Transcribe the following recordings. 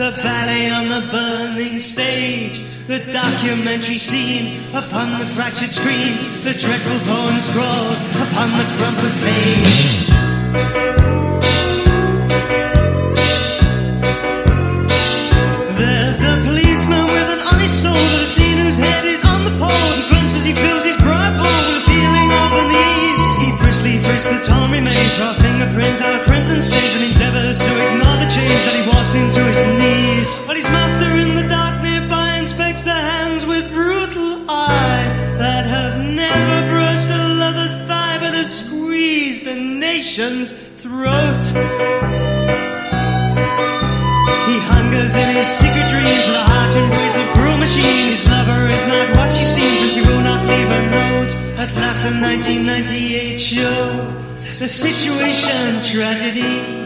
The ballet on the burning stage, the documentary scene upon the fractured screen, the dreadful poem scrawled upon the crumpled page. There's a policeman with an honest soul that has seen whose head is on the pole. He grunts as he fills his bride bowl with a feeling of unease. He briskly frisks the torn remains, draw fingerprint out crimson stains, and endeavors to ignore the change that he walks into his But his master in the dark nearby inspects the hands with brutal eye that have never brushed a lover's thigh, but have squeezed the nation's throat. He hungers in his secret dreams the harsh embrace of cruel machine. His lover is not what she seems, and she will not leave a note. At last, the 1998 show, the situation tragedy.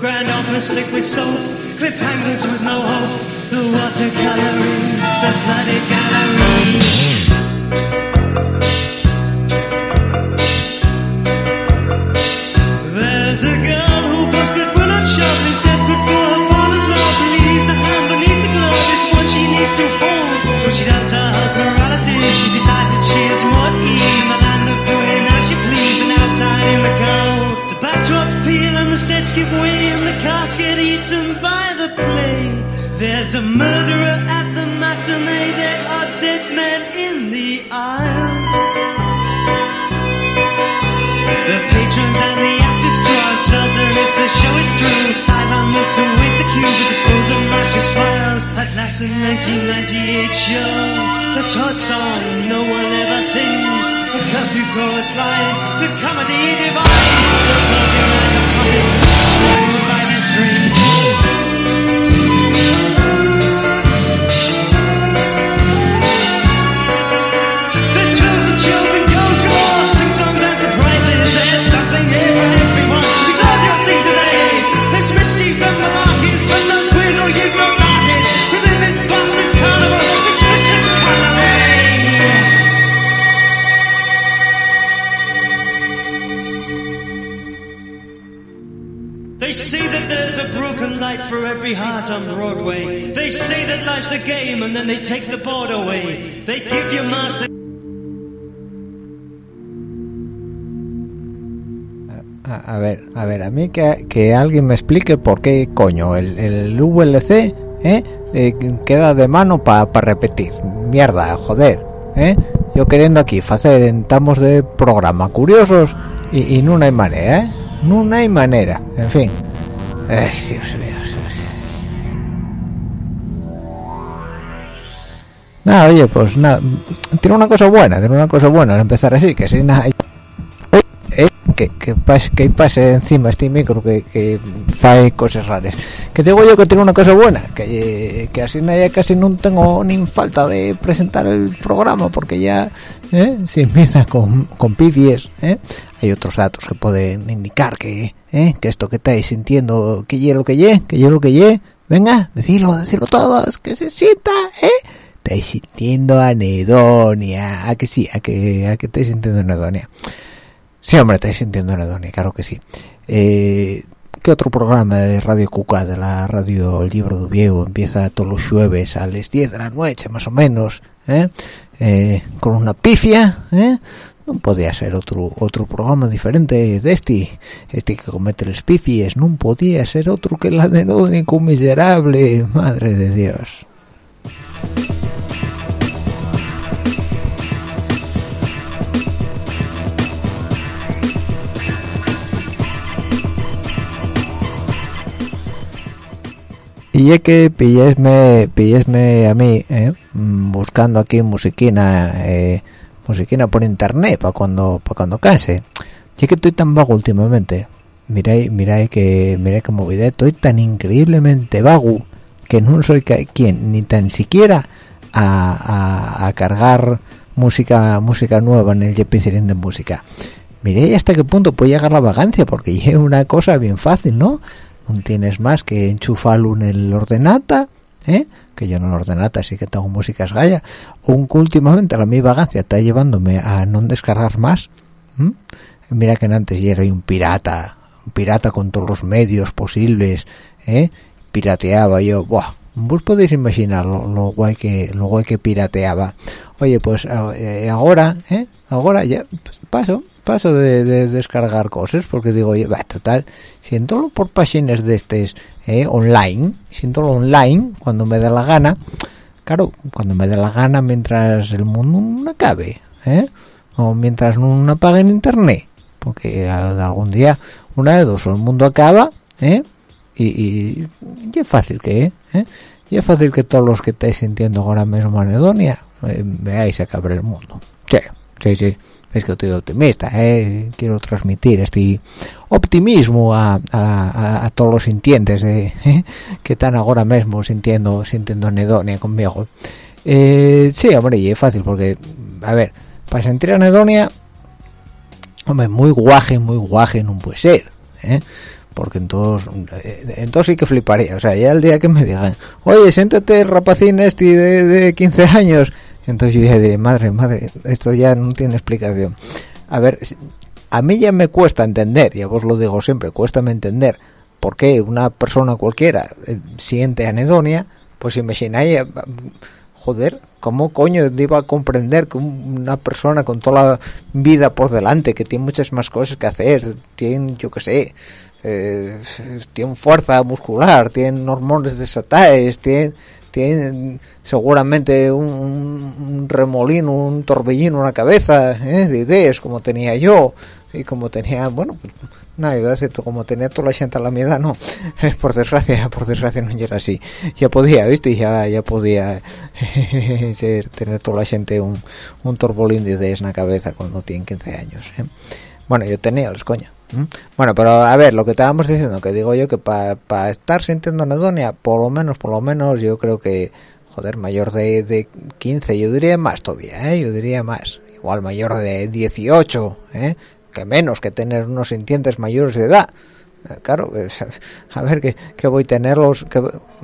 Grand opera slick with soap, cliffhangers with no hope. The watercoloring, the flooded gallery. Play. There's a murderer at the matinee, there are dead men in the aisles. The patrons and the actors draw uncertain if the show is through. Sideline looks await the cue with the pose of mercy smiles. At last, the 1998 show, the Todd song no one ever sings. The curfew chorus line, the comedy divine. The of puppets, swung by the. On Broadway. They say that life's a game and then they take the board away. They give you a ver, a ver, a mí que, que alguien me explique por qué coño el, el VLC ¿eh? Eh, queda de mano para repetir. Mierda, joder. ¿eh? Yo queriendo aquí hacer entamos de programa curiosos y, no hay manera. No hay manera. En fin. Dios mío. Nada, oye, pues nada. Tiene una cosa buena, tiene una cosa buena al empezar así, que si nada... Eh, que, que, pase, que pase encima este micro que, que cosas raras que digo yo que tiene una cosa buena que, que así ya casi no tengo ni falta de presentar el programa porque ya ¿eh? si empieza con, con pifies ¿eh? hay otros datos que pueden indicar que, ¿eh? que esto que estáis sintiendo que ye lo que ye que ye lo que ye venga decirlo decirlo todos que se sienta ¿eh? Estáis sintiendo anedonia a que sí a que a que estáis sintiendo anedonia Sí, hombre, estáis sintiendo anedonia, claro que sí. Eh, ¿Qué otro programa de Radio Cuca, de la radio Libro de Viejo, empieza todos los jueves a las 10 de la noche, más o menos, ¿eh? Eh, con una pifia, ¿eh? No podía ser otro otro programa diferente de este, este que comete los pifies, no podía ser otro que el anedónico miserable, madre de Dios. Pillé que pillesme pillesme a mí ¿eh? Buscando aquí musiquina eh, musiquina por internet para cuando para cuando case ya que estoy tan vago últimamente miráis miráis que miráis que estoy tan increíblemente vago que no soy quien ni tan siquiera a, cargar música música nueva en el JP de música miré hasta qué punto puede llegar la vagancia porque es una cosa bien fácil no no tienes más que enchufarlo en el ordenata ¿eh? que yo no lo ordenata así que tengo músicas gaya un que últimamente la mi vagancia está llevándome a no descargar más mira que antes ya era un pirata un pirata con todos los medios posibles ¿eh? pirateaba yo buah vos podéis imaginar lo, guay que lo guay que pirateaba oye pues eh, ahora ¿eh? ahora ya pues, paso paso de, descargar cosas porque digo yo total siéntolo por páginas de estos eh, online siéntolo online cuando me dé la gana claro cuando me dé la gana mientras el mundo no acabe ¿eh? o mientras no apague en internet porque algún día una de dos el mundo acaba ¿eh? y, y, es fácil que ¿eh? y fácil que todos los que estáis sintiendo ahora mismo anedonia eh, veáis acabar el mundo sí sí sí es que estoy optimista ¿eh? quiero transmitir este optimismo a, todos los sintientes ¿eh? que están ahora mismo sintiendo sintiendo anedonia conmigo eh, sí hombre y es fácil porque a ver para sentir anedonia hombre muy guaje muy guaje no puede ser ¿eh? porque entonces entonces sí que fliparía o sea ya el día que me digan oye siéntate rapacín este de, de 15 años entonces yo dije, madre, madre, esto ya no tiene explicación. A ver, a mí ya me cuesta entender, ya vos lo digo siempre, cuesta entender por qué una persona cualquiera eh, siente anedonia, pues imagináis, eh, joder, ¿cómo coño iba a comprender que una persona con toda la vida por delante, que tiene muchas más cosas que hacer, tiene, yo qué sé, eh, tiene fuerza muscular, tiene hormonas desatadas, tiene tiene seguramente un, remolino, un torbellino, una cabeza ¿eh? de ideas como tenía yo y como tenía, bueno, pues, nada, iba como tenía toda la gente a la mitad, no, por desgracia, por desgracia no era así, ya podía, viste, ya, ya podía tener toda la gente un, un torbolín de ideas en la cabeza cuando tiene 15 años, ¿eh? bueno, yo tenía los coños ¿Mm? Bueno, pero a ver, lo que estábamos diciendo, que digo yo que para estar sintiendo anedonia, por lo menos, por lo menos, yo creo que, joder, mayor de, de 15, yo diría más todavía, ¿eh? Yo diría más. Igual mayor de 18, ¿eh? Que menos que tener unos sintientes mayores de edad. Eh, claro, a ver que, voy a tenerlos, que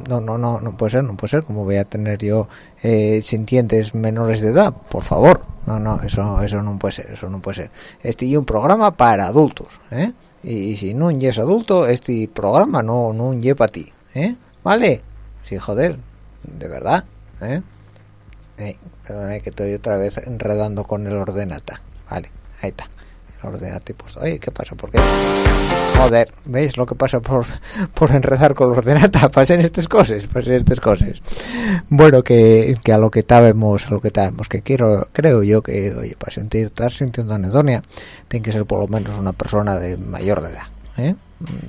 no, no, no, no puede ser, no puede ser, como voy a tener yo eh, sintientes menores de edad, por favor, no, no, eso, eso no puede ser, eso no puede ser. Este es un programa para adultos, ¿eh? Y, si no es adulto, este programa no, no es para ti, ¿eh? ¿Vale? Sí, joder, de verdad, ¿eh? eh que estoy otra vez enredando con el ordenata, vale, ahí está ordenate pues oye qué pasa por qué joder veis lo que pasa por por enredar con el ordenata pasen estas cosas pasen estas cosas bueno que, que a lo que estábamos a lo que estábamos que quiero creo yo que oye para sentir estar sintiendo anedonia tiene que ser por lo menos una persona de mayor de edad ¿eh?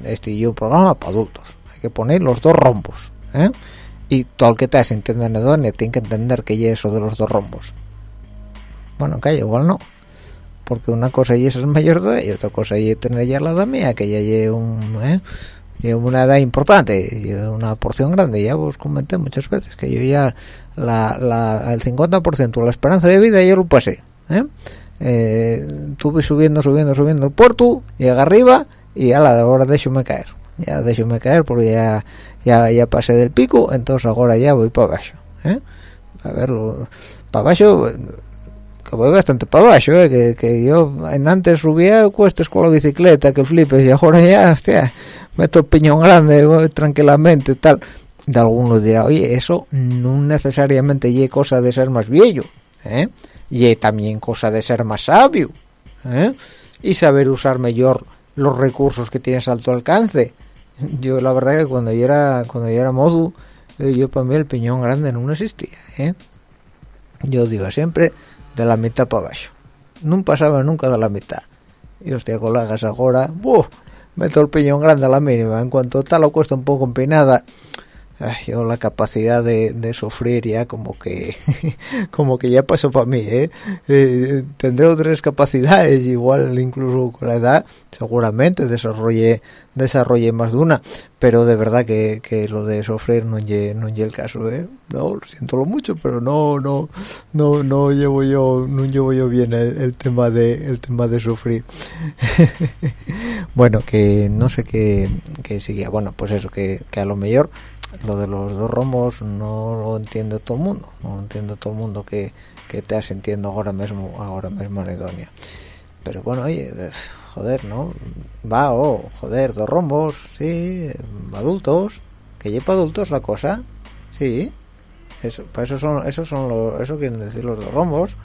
este y un programa para adultos. Hay que poner los dos rombos ¿eh? y todo el que está sintiendo anedonia tiene que entender que ya eso de los dos rombos. Bueno que igual no porque una cosa es el mayor de edad y otra cosa y tener ya la edad mía que ya lleve un ¿eh? una edad importante una porción grande ya os comenté muchas veces que yo ya la, el 50% la esperanza de vida ya lo pasé ¿eh? Eh, estuve subiendo subiendo subiendo el puerto llega arriba y a la hora me caer ya me caer porque ya ya ya pasé del pico entonces ahora ya voy para abajo ¿eh? a verlo para abajo que voy bastante para abajo, ¿eh? que, que, yo en antes subía cuestas con la bicicleta, que flipes, y ahora ya, hostia, meto piñón grande, voy tranquilamente, tal. De alguno dirá, oye, eso no necesariamente y cosa de ser más viejo, ¿eh? Y también cosa de ser más sabio, ¿eh? Y saber usar mejor los recursos que tienes a tu alcance. Yo la verdad que cuando yo era cuando yo era modo, eh, yo para mí el piñón grande no existía, ¿eh? Yo digo siempre, de la mitad para abajo. No pasaba nunca de la mitad. Y hostia, colegas, ahora, ¡buh! meto el piñón grande a la mínima. En cuanto tal lo cuesta un poco empinada, yo la capacidad de, sufrir ya como que como que ya pasó para mí ¿eh? ¿eh? tendré otras capacidades igual incluso con la edad seguramente desarrolle desarrolle más de una pero de verdad que, que lo de sufrir no es no el caso ¿eh? no siento lo mucho pero no no no no llevo yo no llevo yo bien el, tema de el tema de sufrir bueno que no sé qué que seguía bueno pues eso que a lo mejor lo de los dos rombos no lo entiende todo el mundo. No lo entiende todo el mundo que, que te sintiendo ahora mismo ahora mismo en Edonia. Pero bueno oye joder no va oh joder dos rombos sí adultos que lleva adultos la cosa sí. Eso para eso son esos son los eso quieren decir los dos rombos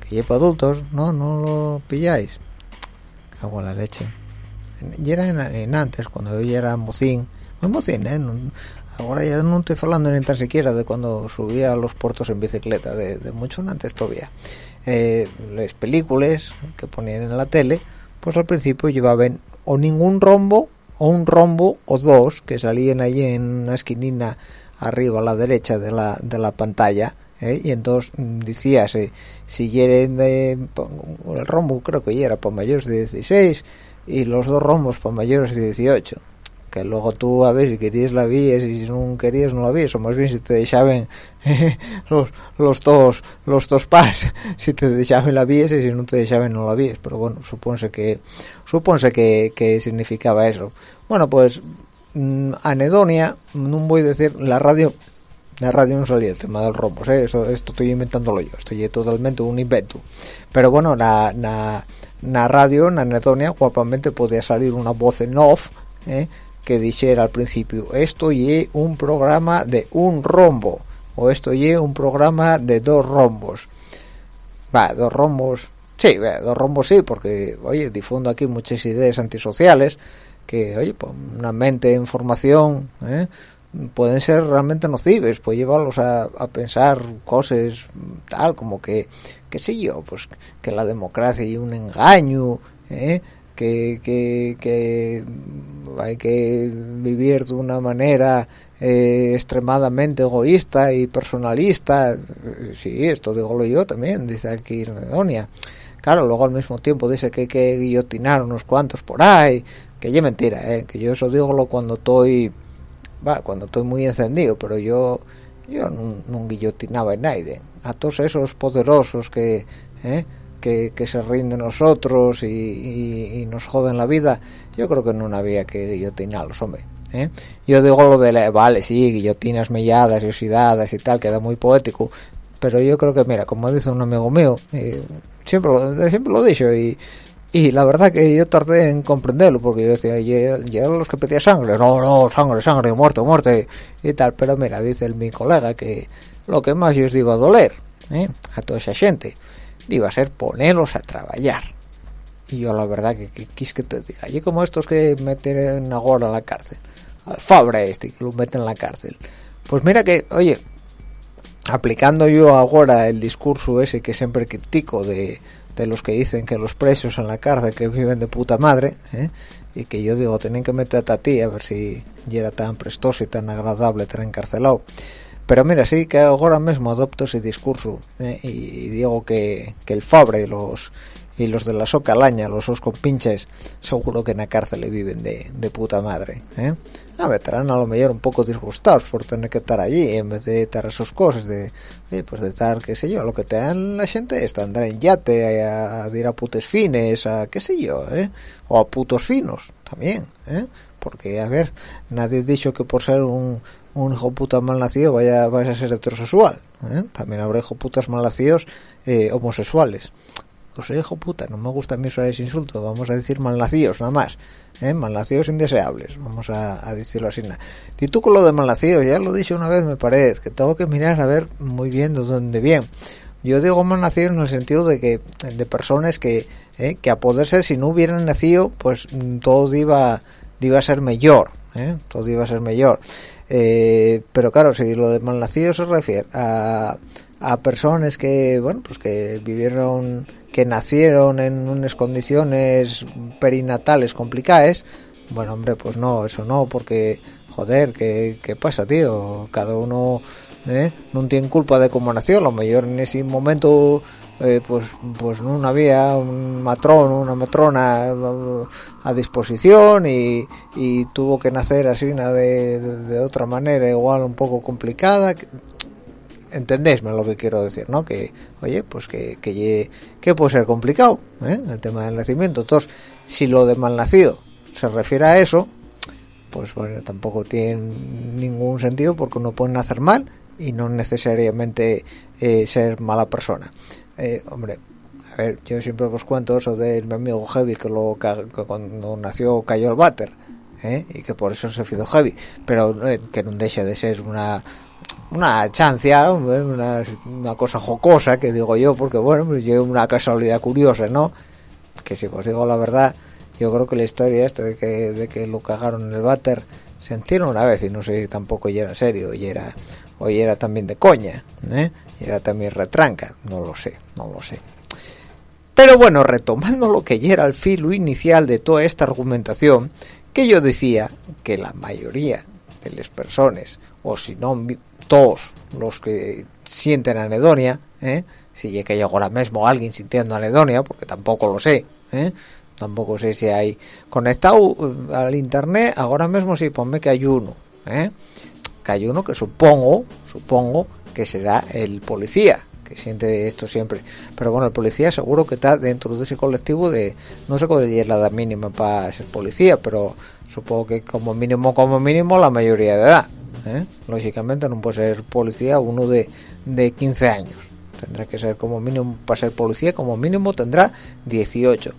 que lleva adultos no no lo pilláis. Cago en la leche. Y era en, antes cuando yo ya era mocín muy mocín ¿eh? Ahora ya no estoy hablando ni tan siquiera de cuando subía a los puertos en bicicleta de, mucho antes todavía eh, las películas que ponían en la tele pues al principio llevaban o ningún rombo o un rombo o dos que salían allí en una esquinina arriba a la derecha de la, de la pantalla ¿eh? y entonces mm, decía si, quieren de, el rombo creo que ya era para mayores de 16 y los dos rombos para mayores de 18 que luego tú a ver si querías la víes y si no querías no la víes o más bien si te dejaban los los dos los dos pas si te dejaban la víes y si no te dejaban no la víes pero bueno supónse que supónse que, que significaba eso bueno pues mm, anedonia no voy a decir la radio la radio no salía el tema del rombos ¿eh? esto, estoy inventándolo yo estoy totalmente un invento pero bueno la, la, la radio en anedonia guapamente podía salir una voz en off ¿eh? Que dijera al principio esto y un programa de un rombo o esto y un programa de dos rombos va dos rombos sí dos rombos sí porque oye difundo aquí muchas ideas antisociales que oye pues una mente de información ¿eh? pueden ser realmente nocivas puede llevarlos a, a, pensar cosas tal como que qué sé yo pues que la democracia y un engaño ¿eh? Que, hay que vivir de una manera eh, extremadamente egoísta y personalista. Sí, esto digo yo también, dice aquí Redonia. Claro, luego al mismo tiempo dice que hay que guillotinar unos cuantos por ahí, que ya mentira, eh, que yo eso digo cuando estoy, va, cuando estoy muy encendido, pero yo yo no, guillotinaba a nadie. A todos esos poderosos que, eh, que, se rinden nosotros y, nos joden la vida, yo creo que no había que guillotinarlos, hombre. ¿eh? Yo digo lo de, la, vale, sí, guillotinas melladas y oxidadas y tal, queda muy poético, pero yo creo que, mira, como dice un amigo mío, siempre, siempre lo he dicho y, y la verdad que yo tardé en comprenderlo porque yo decía ya eran los que pedía sangre no no sangre sangre muerte muerte y tal pero mira dice el, mi colega que lo que más yo os iba a doler ¿eh? a toda esa gente iba a ser ponerlos a trabajar y yo la verdad que, que quis que te diga y como estos que meten ahora en la cárcel al Fabra este que lo meten en la cárcel pues mira que oye aplicando yo ahora el discurso ese que siempre critico de, de los que dicen que los presos en la cárcel que viven de puta madre ¿eh? y que yo digo tienen que meter a ti a ver si ya era tan prestoso y tan agradable estar encarcelado pero mira sí que ahora mismo adopto ese discurso eh, y digo que, que el Fabre y los y los de la socalaña los os pinches seguro que en la cárcel viven de, de puta madre ¿eh? a ver, estarán a lo mejor un poco disgustados por tener que estar allí en vez de estar esas cosas de pues de estar qué sé yo lo que te dan la gente es andar en yate a, ir a putes fines a qué sé yo ¿eh? o a putos finos también ¿eh? porque a ver nadie ha dicho que por ser un un hijo puta mal nacido vaya, vaya a ser heterosexual. ¿eh? También habrá hijo putas mal nacidos eh, homosexuales. O sea, hijo puta, no me gusta a mí usar ese insulto, vamos a decir mal nacidos nada más. ¿eh? Malnacidos indeseables, vamos a, decirlo así. Y tú con lo de malnacidos, ya lo dicho una vez me parece, que tengo que mirar a ver muy bien de dónde bien. Yo digo malnacidos en el sentido de que de personas que, ¿eh? que a poder ser si no hubieran nacido, pues todo iba, iba a ser mejor, ¿eh? todo iba a ser mejor. Eh, pero claro si lo de malnacido se refiere a, a personas que bueno pues que vivieron que nacieron en unas condiciones perinatales complicadas bueno hombre pues no eso no porque joder ¿qué, qué pasa tío cada uno ¿eh? no tiene culpa de cómo nació a lo mejor en ese momento eh, pues pues no había un matrón una matrona eh, a disposición y, tuvo que nacer así de, de, otra manera igual un poco complicada entendésme lo que quiero decir no que oye pues que que, que puede ser complicado ¿eh? el tema del nacimiento. Entonces si lo de mal nacido se refiere a eso pues bueno tampoco tiene ningún sentido porque uno puede nacer mal y no necesariamente eh, ser mala persona eh, hombre a ver yo siempre os cuento eso de mi amigo Heavy que lo que cuando nació cayó el váter ¿eh? y que por eso se fido Heavy pero que no deja de ser una una chancia, una, una, cosa jocosa que digo yo, porque bueno, pues yo una casualidad curiosa, ¿no? Que si os digo la verdad, yo creo que la historia esta de que, de que lo cagaron en el váter se encierra una vez y no sé tampoco ya era serio, y era, o era también de coña, ¿eh? Era también retranca, no lo sé, no lo sé. Pero bueno, retomando lo que ya era el filo inicial de toda esta argumentación, que yo decía que la mayoría de las personas, o si no todos los que sienten anedonia, ¿eh? si es que hay ahora mismo alguien sintiendo anedonia, porque tampoco lo sé, ¿eh? tampoco sé si hay conectado eh, al internet, ahora mismo sí, ponme que hay uno, ¿eh? Que hay uno que supongo, supongo que será el policía, que siente esto siempre, pero bueno, el policía seguro que está dentro de ese colectivo de, no sé cuál es la edad mínima para ser policía, pero supongo que como mínimo, como mínimo la mayoría de edad, ¿eh? lógicamente no puede ser policía uno de, de 15 años. Tendrá que ser como mínimo para ser policía como mínimo tendrá 18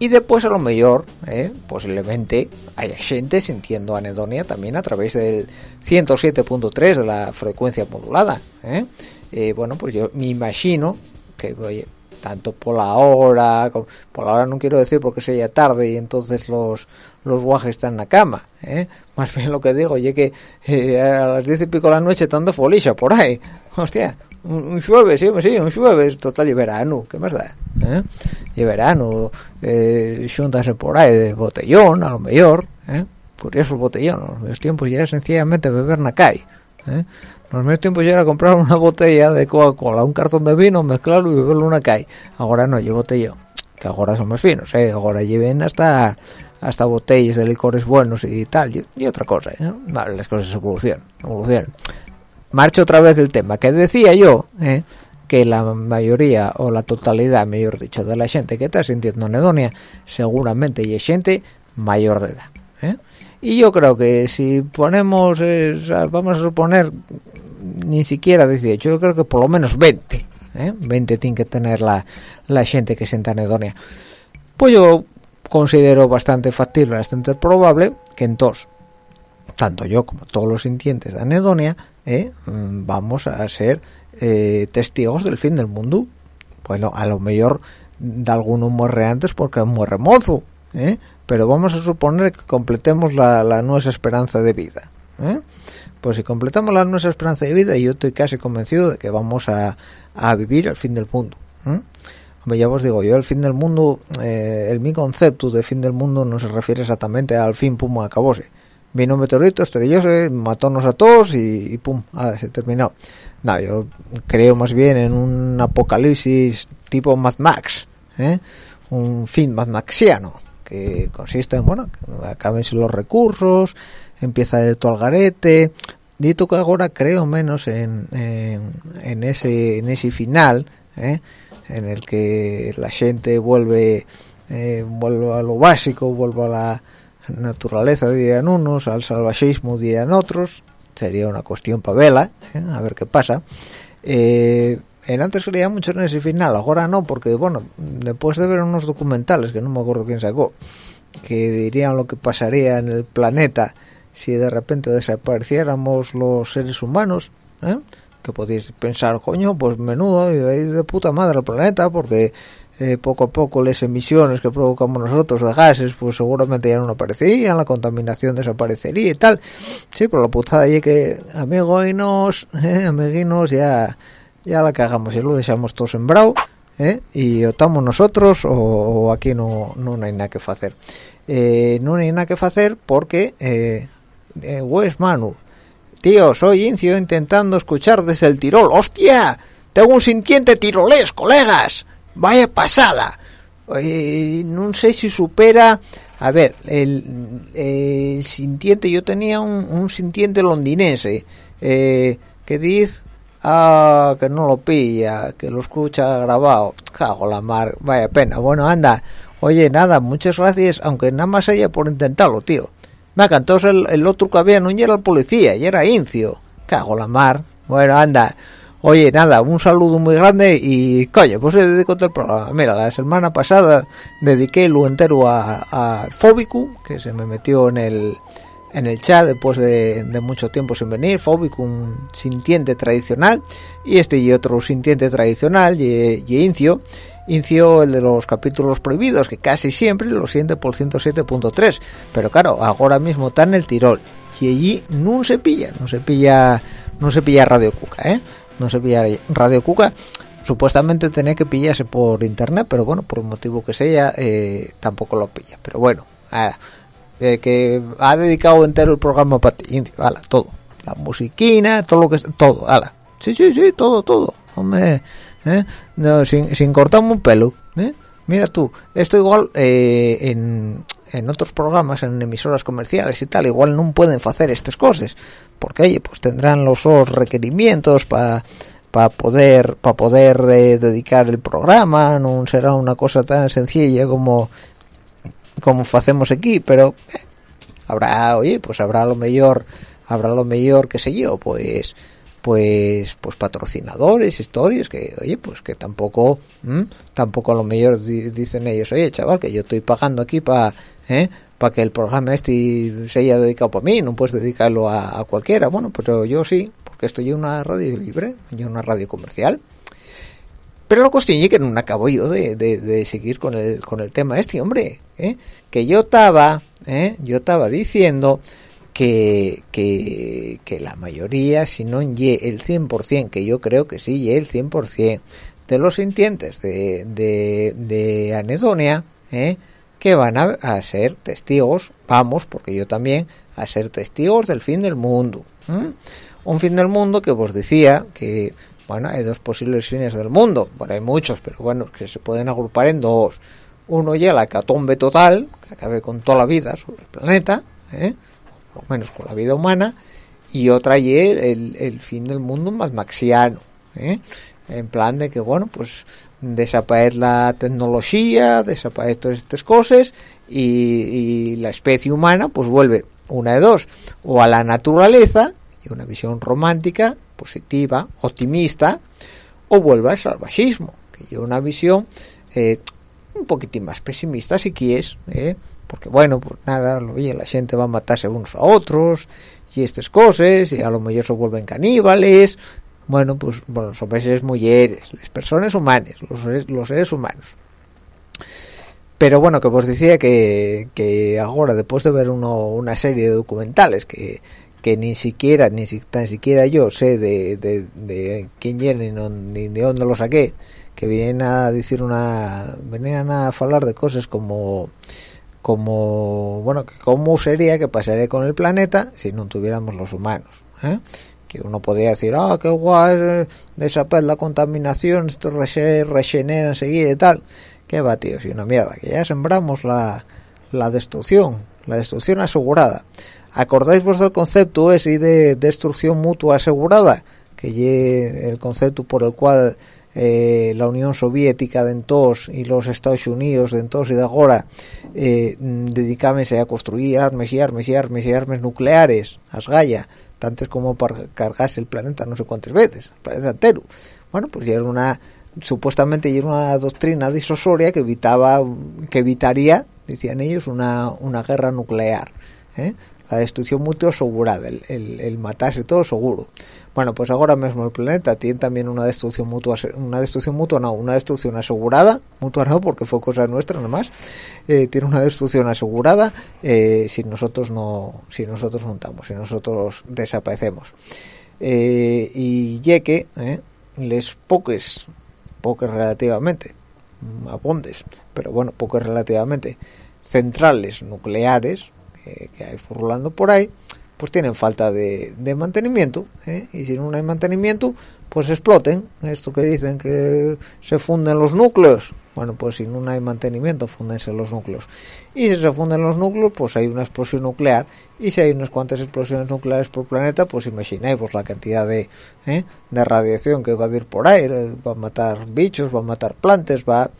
y después a lo mejor ¿eh? posiblemente haya gente sintiendo anedonia también a través del 107.3 de la frecuencia modulada ¿eh? bueno pues yo me imagino que oye, tanto por la hora por la hora no quiero decir porque sea tarde y entonces los los guajes están en la cama ¿eh? más bien lo que digo oye eh, a las diez y pico de la noche estando folicha por ahí hostia un, un jueves, sí, sí, un jueves, total, y verano, ¿qué más da? ¿Eh? Y verano, eh, por ahí de botellón, a lo mejor, ¿eh? curioso el botellón, los tiempos ya sencillamente beber nacay, ¿eh? los meus tiempos ya era comprar una botella de Coca-Cola, un cartón de vino, mezclarlo y beberlo una calle. Ahora no, llevo botellón, que ahora son más finos, ¿eh? ahora lleven hasta hasta botellas de licores buenos y tal, y, otra cosa, ¿eh? vale, las cosas evolucionan, evolucionan. Marcho otra vez del tema, que decía yo, ¿eh? que la mayoría o la totalidad, mejor dicho, de la gente que está sintiendo anedonia, seguramente y es gente mayor de edad. ¿eh? Y yo creo que si ponemos, eh, vamos a suponer, ni siquiera 18, yo creo que por lo menos 20, ¿eh? 20 tiene que tener la, la gente que sienta anedonia. Pues yo considero bastante factible, bastante probable que entonces, tanto yo como todos los sintientes de anedonia, ¿eh? mm, vamos a ser eh, testigos del fin del mundo. Bueno, a lo mejor de alguno muere antes porque muere mozo, ¿eh? pero vamos a suponer que completemos la, la nuestra esperanza de vida. ¿eh? Pues si completamos la nuestra esperanza de vida, yo estoy casi convencido de que vamos a, a vivir el fin del mundo. Hombre, ya os digo, yo el fin del mundo, eh, el mi concepto de fin del mundo no se refiere exactamente al fin, pum, acabóse. Vino un meteorito, estrellóse, matónos a todos y, pum, se terminó. No, yo creo más bien en un apocalipsis tipo Mad Max, ¿eh? un fin Mad Maxiano, que consiste en, bueno, que acabense los recursos, empieza de todo al garete. Dito que ahora creo menos en, en, ese, en ese final, ¿eh? en el que la gente vuelve, eh, vuelve a lo básico, vuelve a la naturaleza, dirían unos, al salvajismo, dirían otros, sería una cuestión para vela, ¿eh? a ver qué pasa. Eh, en antes creía mucho en ese final, ahora no, porque bueno, después de ver unos documentales, que no me acuerdo quién sacó, que dirían lo que pasaría en el planeta si de repente desapareciéramos los seres humanos, ¿eh? que podéis pensar, coño, pues menudo, y de puta madre el planeta, porque eh, poco a poco las emisiones que provocamos nosotros de gases, pues seguramente ya no aparecerían, la contaminación desaparecería y tal. Sí, pero la putada y que, amigos, eh, amiguinos, ya, ya la cagamos y lo dejamos todo sembrado, eh, y estamos nosotros o, aquí no, no hay nada que hacer. Eh, no hay nada que hacer porque eh, West Manu. Tío, soy Incio intentando escuchar desde el Tirol. ¡Hostia! Tengo un sintiente tirolés, colegas. Vaya pasada. Eh, no sé si supera... A ver, el, sintiente, yo tenía un, sintiente londinense eh, que dice ah, que no lo pilla, que lo escucha grabado. Cago la mar, vaya pena. Bueno, anda. Oye, nada, muchas gracias, aunque nada más haya por intentarlo, tío. Me entonces el, el otro que había no era el policía, y era Incio. Cago la mar. Bueno, anda. Oye, nada, un saludo muy grande y, coño, pues se dedico todo el programa. Mira, la semana pasada dediqué lo entero a, a Fobicu, que se me metió en el en el chat después de, mucho tiempo sin venir, Fobicu, un sintiente tradicional, y este y otro sintiente tradicional, y, Incio, Incio el de los capítulos prohibidos, que casi siempre lo siente por 107.3, pero claro, ahora mismo está en el Tirol, y allí no se pilla, no se pilla, no se pilla Radio Cuca, ¿eh? No se pilla Radio Cuca. Supuestamente tenía que pillarse por internet pero bueno por el motivo que sea eh, tampoco lo pilla. Pero bueno eh, que ha dedicado entero el programa para ti ala, todo. La musiquina todo lo que todo ala. Sí sí sí todo todo. Hombre ¿eh? no, sin, sin cortarme un pelo mira tú esto igual en en otros programas, en emisoras comerciales y tal, igual no pueden hacer estas cosas, porque oye, pues tendrán los requerimientos para para poder para poder eh, dedicar el programa, no será una cosa tan sencilla como como hacemos aquí, pero eh, habrá, oye, pues habrá lo mejor, habrá lo mejor, qué sé yo, pues pues pues patrocinadores historias que oye pues que tampoco tampoco a lo mejor dicen ellos oye chaval que yo estoy pagando aquí para ¿eh? para que el programa este se haya dedicado para mí no puedes dedicarlo a, cualquiera bueno pero yo sí porque estoy en una radio libre en una radio comercial pero lo cuestión que no acabo yo de, de, seguir con el con el tema este hombre ¿eh? que yo estaba ¿eh? yo estaba diciendo que, que, que la mayoría, si no el 100%, que yo creo que sí, el 100% de los sintientes de, de, de anedonia, ¿eh? Que van a, ser testigos, vamos, porque yo también, a ser testigos del fin del mundo. Un fin del mundo que vos decía que, bueno, hay dos posibles fines del mundo, bueno, hay muchos, pero bueno, que se pueden agrupar en dos. Uno ya la catombe total, que acabe con toda la vida sobre el planeta, ¿eh? por lo menos con la vida humana, y otra y el, el fin del mundo más maxiano, ¿eh? en plan de que, bueno, pues desaparece la tecnología, desaparece todas estas cosas, y, la especie humana pues vuelve una de dos, o a la naturaleza, y una visión romántica, positiva, optimista, o vuelve al salvajismo, que es una visión eh, un poquitín más pesimista si quieres, ¿eh? porque bueno, pues nada, oye, la gente va a matarse unos a otros y estas cosas, y a lo mejor se vuelven caníbales, bueno, pues bueno, son seres mujeres, las personas humanas, los los seres humanos. Pero bueno, que os decía que, que ahora, después de ver uno, una serie de documentales que, que ni siquiera, ni tan siquiera yo sé de, de, de quién vienen ni de dónde lo saqué, que vienen a decir una, venían a hablar de cosas como como bueno cómo sería que pasaría con el planeta si no tuviéramos los humanos ¿eh? Que uno podía decir ah qué guay desaparece la contaminación esto regenera enseguida y tal qué va tío si una mierda que ya sembramos la, la destrucción la destrucción asegurada. Acordáis vos del concepto ese de destrucción mutua asegurada que el concepto por el cual eh, la Unión Soviética de entonces y los Estados Unidos de entonces y de ahora eh, a construir armas y armas y armas y armas nucleares, as galla, tantas como para cargarse el planeta no sé cuántas veces, el planeta. Bueno, pues ya era una, supuestamente era una doctrina disuasoria que evitaba, que evitaría, decían ellos, una, una guerra nuclear. ¿eh? La destrucción mutua asegurada, el, el, matarse todo seguro. Bueno, pues ahora mismo el planeta tiene también una destrucción mutua, una destrucción mutua no, una destrucción asegurada, mutua no porque fue cosa nuestra nada más, eh, tiene una destrucción asegurada eh, si nosotros no, si nosotros juntamos, si nosotros desaparecemos. Eh, y ya que les poques, poques relativamente, abondes, pero bueno, poques relativamente, centrales nucleares que hay furulando por ahí, pues tienen falta de, mantenimiento ¿eh? y si no hay mantenimiento pues exploten esto que dicen que se funden los núcleos bueno pues si no hay mantenimiento fundense los núcleos y si se funden los núcleos pues hay una explosión nuclear y si hay unas cuantas explosiones nucleares por planeta pues imagináis pues, la cantidad de, ¿eh? de radiación que va a ir por aire va a matar bichos va a matar plantas va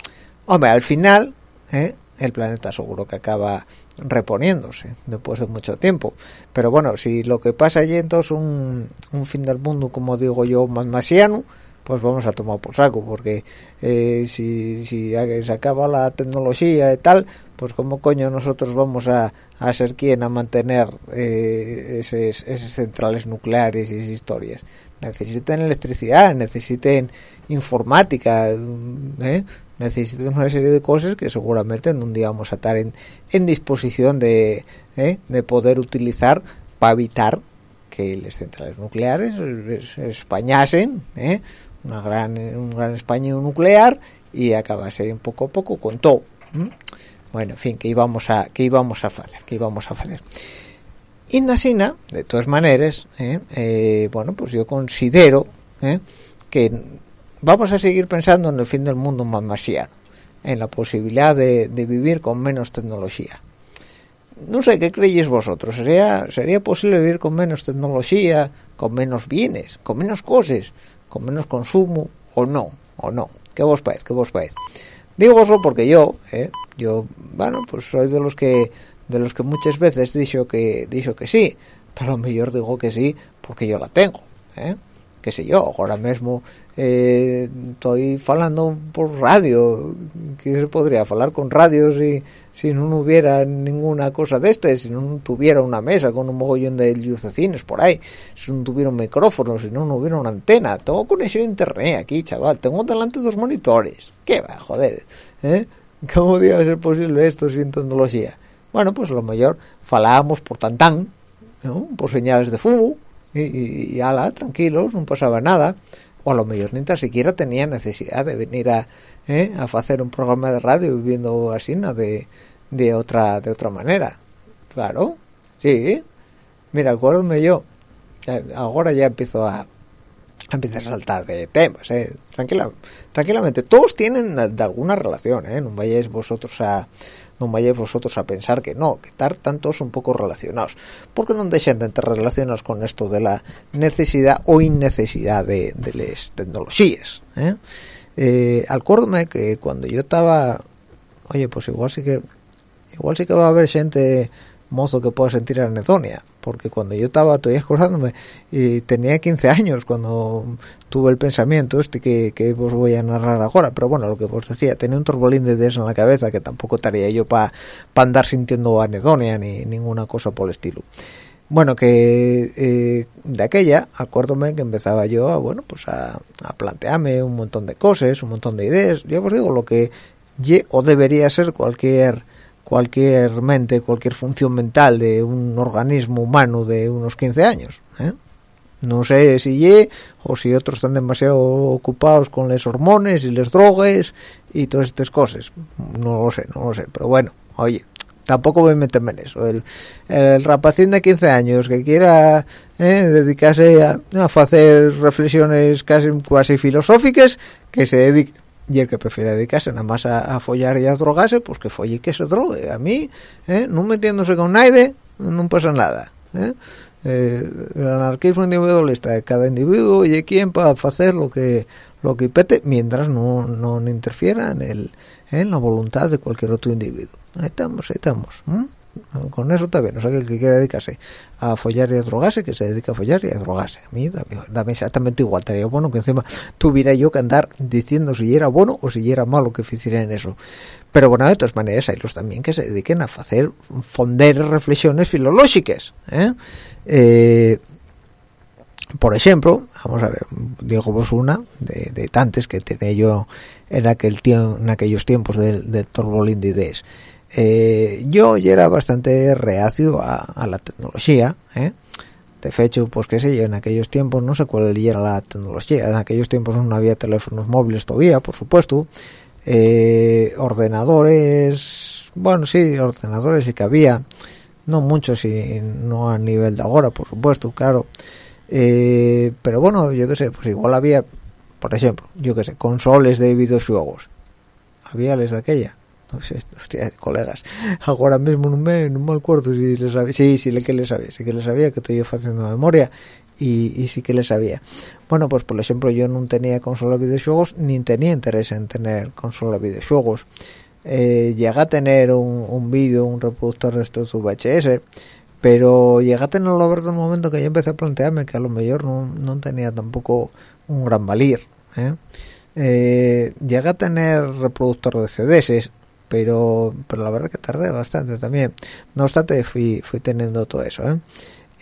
hombre al final ¿eh? el planeta seguro que acaba reponiéndose después de mucho tiempo pero bueno si lo que pasa allí entonces un, un fin del mundo como digo yo más masiano pues vamos a tomar por saco porque eh, si, si se acaba la tecnología y tal pues como coño nosotros vamos a, a ser quien a mantener eh, esas, centrales nucleares y esas historias necesiten electricidad necesiten informática ¿eh? Necesitan una serie de cosas que seguramente en un día vamos a estar en, disposición de, ¿eh? de poder utilizar para evitar que las centrales nucleares españasen ¿eh? una gran, un gran español nuclear y acabase poco a poco con todo. Bueno, en fin, que íbamos a que íbamos a hacer, que íbamos a hacer. Y Nasina, de todas maneras, ¿eh? bueno, pues yo considero que vamos a seguir pensando en el fin del mundo mamasiano, en la posibilidad de, vivir con menos tecnología. No sé qué creéis vosotros, ¿Sería, ¿sería posible vivir con menos tecnología, con menos bienes, con menos cosas, con menos consumo o no? ¿O no? ¿Qué vos parece? ¿Qué vos parece? Digo eso porque yo, ¿eh? yo, bueno, pues soy de los que de los que muchas veces dicho que dicho que sí, pero mejor digo que sí porque yo la tengo, ¿eh? Qué sé yo, ahora mismo eh, estoy falando por radio que se podría hablar con radio si, si no hubiera ninguna cosa de este si no tuviera una mesa con un mogollón de lucecines por ahí si no tuviera un micrófono si no, hubiera una antena. Tengo conexión a internet aquí chaval tengo delante dos monitores. Qué va joder ¿eh? ¿cómo debe ser posible esto sin tecnología? bueno pues a lo mejor falábamos por tantán por señales de fumo y, y, ala, tranquilos, no pasaba nada o a lo mejor ni tan siquiera tenía necesidad de venir a, ¿eh? a hacer un programa de radio viviendo así no de, de otra de otra manera claro sí mira acuérdame yo ahora ya empiezo a, a empezar a saltar de temas ¿eh? Tranquila, tranquilamente todos tienen de alguna relación ¿eh? no vayáis vosotros a no vayáis vosotros a pensar que no, que estar tantos un poco relacionados, porque no dejan de estar relacionados con esto de la necesidad o innecesidad de, las tecnologías. ¿eh? Eh, acuérdome que cuando yo estaba, oye, pues igual sí que, igual sí que va a haber gente mozo que pueda sentir anedonia porque cuando yo estaba todavía acordándome y tenía 15 años cuando tuve el pensamiento este que, que os voy a narrar ahora pero bueno lo que os decía tenía un torbolín de eso en la cabeza que tampoco estaría yo para andar sintiendo anedonia ni ninguna cosa por el estilo. Bueno que eh, de aquella acuérdome que empezaba yo a bueno pues a, a, plantearme un montón de cosas un montón de ideas. Yo os digo lo que o debería ser cualquier cualquier mente, cualquier función mental de un organismo humano de unos 15 años. ¿eh? No sé si ye o si otros están demasiado ocupados con las hormonas y las drogas y todas estas cosas. No lo sé, no lo sé. Pero bueno, oye, tampoco voy a meterme en eso. El, el rapacín de 15 años que quiera ¿eh? dedicarse a, a, hacer reflexiones casi cuasi filosóficas, que se dedique y el que prefiere dedicarse nada más a, follar y a drogarse, pues que folle y que se drogue. A mí, ¿eh? no metiéndose con nadie, no pasa nada. ¿eh? Eh, el anarquismo individualista de cada individuo y quien para hacer lo que lo que pete mientras no, no interfiera en, el, en la voluntad de cualquier otro individuo. Ahí estamos, ahí estamos con eso también, no sé el que quiera dedicarse a follar y a drogarse, que se dedica a follar y a drogarse. A mí dame, exactamente igual, estaría bueno que encima tuviera yo que andar diciendo si era bueno o si era malo que hiciera en eso. Pero bueno, de todas maneras, hay los también que se dediquen a hacer fonder reflexiones filológicas. ¿eh? Eh, por ejemplo, vamos a ver, digo vos una de, de tantas que tenía yo en aquel en aquellos tiempos del de ideas eh, yo ya era bastante reacio a, la tecnología ¿eh? de hecho pues qué sé yo en aquellos tiempos no sé cuál era la tecnología en aquellos tiempos no había teléfonos móviles todavía por supuesto. Eh, ordenadores bueno sí ordenadores sí que había no mucho si no a nivel de ahora por supuesto claro. Eh, pero bueno yo qué sé pues igual había por ejemplo yo qué sé consoles de videojuegos había les de aquella no sé, hostia, colegas, ahora mismo no me, no me acuerdo si les sabía, sí, sí que les sabía, sí que les sabía que estoy yo haciendo memoria y, y, sí que les sabía. Bueno, pues por ejemplo yo no tenía consola de videojuegos ni tenía interés en tener consola de videojuegos. Eh, llegué a tener un, un vídeo, un reproductor de estos VHS, pero llegué a tenerlo a ver de un momento que yo empecé a plantearme que a lo mejor no, no tenía tampoco un gran valir. ¿eh? Eh, a tener reproductor de CDs, pero pero la verdad que tardé bastante también no obstante fui fui teniendo todo eso ¿eh?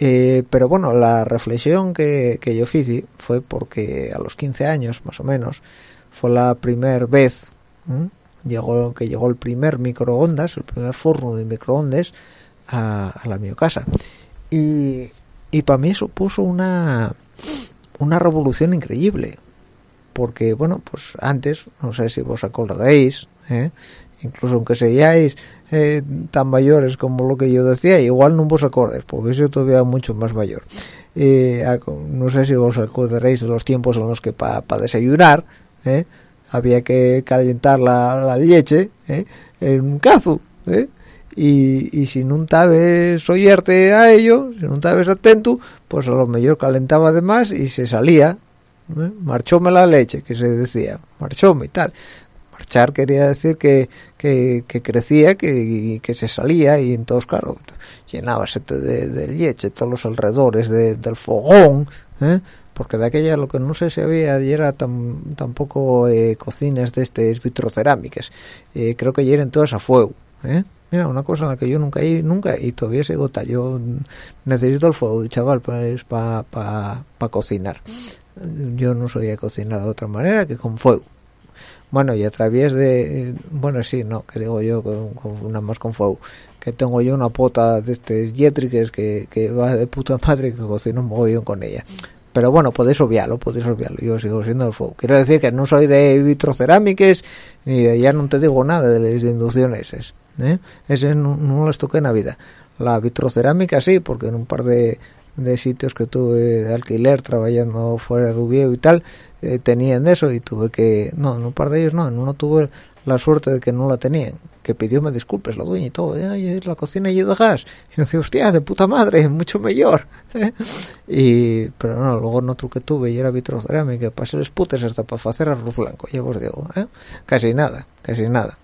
Eh, pero bueno la reflexión que, que yo hice fue porque a los 15 años más o menos fue la primera vez llegó que llegó el primer microondas el primer forno de microondas a, a la mi casa y, y para mí supuso una una revolución increíble porque bueno pues antes no sé si vos acordaréis ¿eh? Incluso aunque seáis eh, tan mayores como lo que yo decía, igual no vos acordes, porque soy todavía mucho más mayor. Eh, no sé si vos acordaréis de los tiempos en los que para pa desayunar eh, había que calentar la, la leche eh, en un cazo, eh, y, y si no estabas oyerte a ello, si no estabas atento, pues a lo mejor calentaba de más y se salía, ¿eh? marchóme la leche, que se decía, marchóme y tal marchar quería decir que, que, crecía que, que se salía y entonces claro llenábase de, de leche todos los alrededores de, del fogón ¿eh? porque de aquella lo que no sé si había y era tam, tampoco eh, cocinas de estas vitrocerámicas eh, creo que eran todas a fuego ¿eh? mira una cosa en la que yo nunca he nunca y todavía se gota yo necesito el fuego chaval para pa, pa cocinar yo no soy a cocinar de otra manera que con fuego bueno y a través de bueno sí no que digo yo con, con una más con fuego que tengo yo una pota de estas yétricas que, que va de puta madre que cocino un mogollón con ella. Pero bueno podéis obviarlo podéis obviarlo yo sigo siendo el fuego. Quiero decir que no soy de vitrocerámicas ni de ya no te digo nada de las inducciones esas ¿eh? ese no, no les toqué en la vida. La vitrocerámica sí porque en un par de de sitios que tuve de alquiler trabajando fuera de Ubieo y tal eh, tenían eso y tuve que no en un par de ellos no en uno tuve la suerte de que no la tenían que pidióme disculpas la dueña y todo Ay, la cocina y de gas y yo decía hostia de puta madre mucho mejor y pero no luego en otro que tuve y era vitrocerámica pasé los putes hasta para hacer arroz blanco ya os digo ¿eh? casi nada casi nada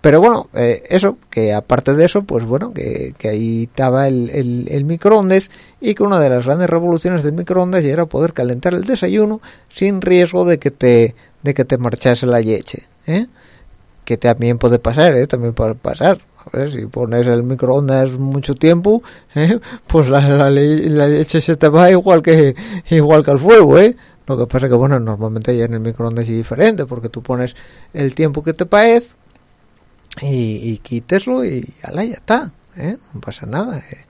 pero bueno, eh, eso, que aparte de eso, pues bueno, que, ahí estaba el, el, el, microondas y que una de las grandes revoluciones del microondas era poder calentar el desayuno sin riesgo de que te de que te marchase la leche, ¿eh? que también puede pasar, ¿eh? también puede pasar. A ver, si pones el microondas mucho tiempo, ¿eh? pues la, la, la, leche se te va igual que igual que al fuego, ¿eh? Lo que pasa que bueno, normalmente ya en el microondas es diferente porque tú pones el tiempo que te parece y, y quíteslo y ala, ya está, ¿eh? no pasa nada. Eh,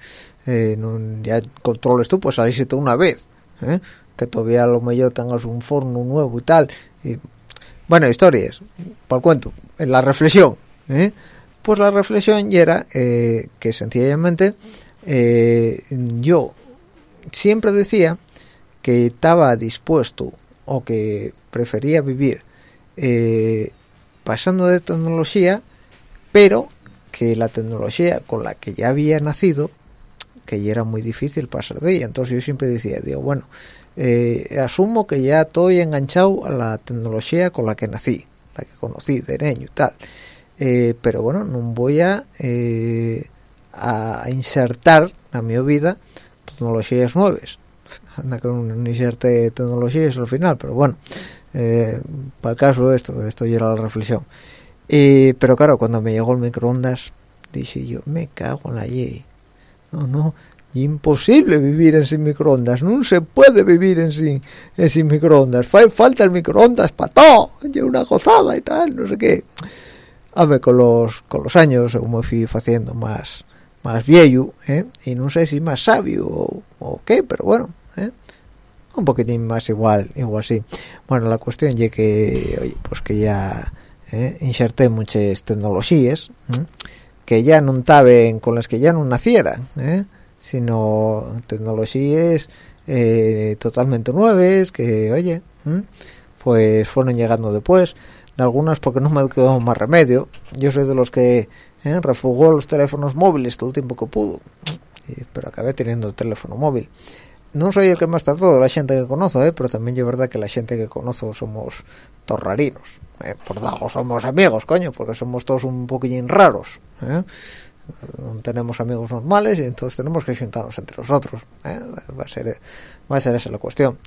eh, ya controles tú, pues salirse una vez, ¿eh? que todavía a lo mejor tengas un forno nuevo y tal. Y, bueno, historias, por cuento, en la reflexión. Pues la reflexión ya era que sencillamente yo siempre decía que estaba dispuesto o que prefería vivir eh, pasando de tecnología pero que la tecnología con la que ya había nacido que ya era muy difícil pasar de ella. Entonces yo siempre decía digo bueno eh, asumo que ya estoy enganchado a la tecnología con la que nací la que conocí de niño y tal. Eh, pero bueno no voy a eh, a insertar a mi vida tecnologías nuevas. Anda con un inserte tecnologías al final pero bueno eh, para el caso esto esto ya era la reflexión eh, pero claro, cuando me llegó el microondas, dije yo, me cago en la Y. No, no, imposible vivir en sin microondas, no se puede vivir en sin, sin microondas, falta el microondas para todo, y una gozada y tal, no sé qué. A ver, con los, con los años, como fui haciendo más, más viejo, ¿eh? y no sé si más sabio o, o qué, pero bueno, ¿eh? un poquitín más igual, igual sí. Bueno, la cuestión es que, oye, pues que ya eh, inserté muchas tecnologías que ya no taben con las que ya no nacieran ¿eh? sino tecnologías eh, totalmente nuevas que oye pues fueron llegando después. De algunas porque no me quedó más remedio. Yo soy de los que ¿eh? refugó los teléfonos móviles todo el tiempo que pudo. Pero acabé teniendo teléfono móvil non sei el que más trató de la xente que conozco, eh, pero tamén es verdad que a xente que conozco somos torrarinos. Eh, por dago somos amigos, coño, porque somos todos un poquillín raros. Eh? non tenemos amigos normales y entonces tenemos que xuntarnos entre nosotros ¿eh? va a ser va a ser esa la cuestión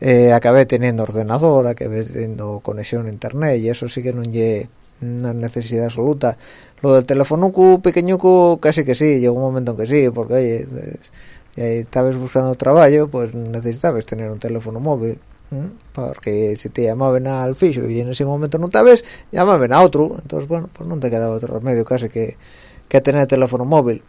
eh, acabé teniendo ordenador acabé teniendo conexión a internet y eso sí que non lle unha necesidade absoluta lo del teléfono pequeñuco casi que sí llegó un momento en que sí porque oye y estabas buscando trabajo pues necesitabas tener un teléfono móvil porque si te llamaban al fijo y en ese momento no estabas llamaban a otro. Entonces bueno pues no te quedaba otro remedio casi que, que tener teléfono móvil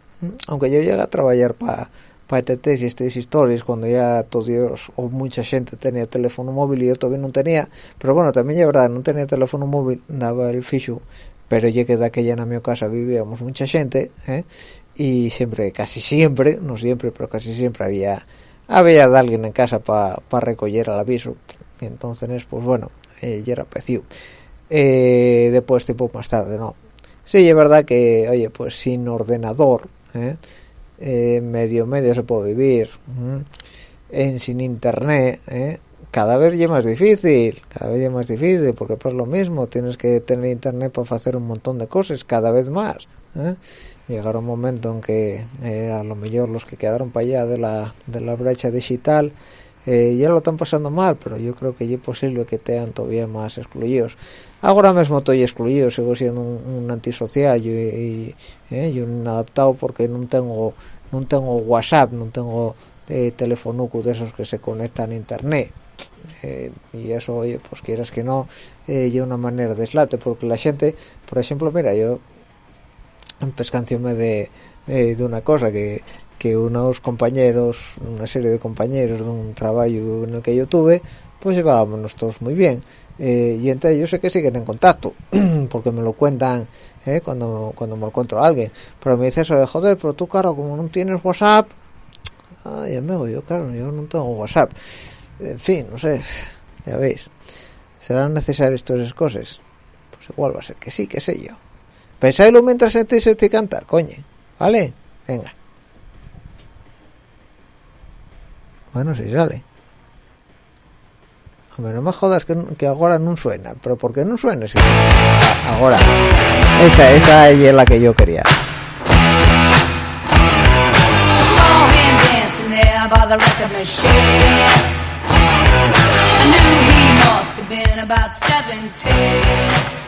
aunque yo llegué a trabajar para para ETTs y estas historias cuando ya todos o mucha gente tenía teléfono móvil y yo todavía no tenía. Pero bueno también es verdad no tenía teléfono móvil daba el fijo. Pero llegué de aquella en mi casa vivíamos mucha gente ¿eh? Y siempre, casi siempre, no siempre, pero casi siempre había había alguien en casa para pa recoger el aviso. Y entonces, pues bueno, eh, ya era pecido. Eh, después, tipo más tarde, ¿no? Sí, es verdad que, oye, pues sin ordenador, ¿eh? eh medio medio se puede vivir. En sin internet, ¿eh? cada vez es más difícil, cada vez es más difícil, porque pues lo mismo, tienes que tener internet para hacer un montón de cosas, cada vez más. ¿eh? Llegará un momento en que eh, a lo mejor los que quedaron para allá de la, de la brecha digital eh, ya lo están pasando mal, pero yo creo que es posible que estén todavía más excluidos. Ahora mismo estoy excluido, sigo siendo un, antisocial y, eh, y, un adaptado porque no tengo no tengo WhatsApp, no tengo teléfono de esos que se conectan a internet. y eso, oye, pues quieras que no, eh, una manera de slate, porque la gente, por ejemplo, mira, yo pescancióme de, de, de una cosa que, que unos compañeros, una serie de compañeros de un trabajo en el que yo tuve, pues llevábamos todos muy bien. Eh, y entre ellos sé que siguen en contacto, porque me lo cuentan eh, cuando, cuando me encuentro a alguien. Pero me dice eso de joder, pero tú, claro, como no tienes WhatsApp, ay, amigo, yo, claro, yo no tengo WhatsApp. En fin, no sé, ya veis. ¿Serán necesarias todas esas cosas? Pues igual va a ser que sí, que sé yo. Pensáislo mientras se te cantar, coño. ¿Vale? Venga. Bueno, si sale. Hombre, no me jodas que, que ahora no suena. ¿Pero por qué no suena? Si... Ah, ahora. Esa, esa es la que yo quería. by the record machine. I knew he must have been about 17.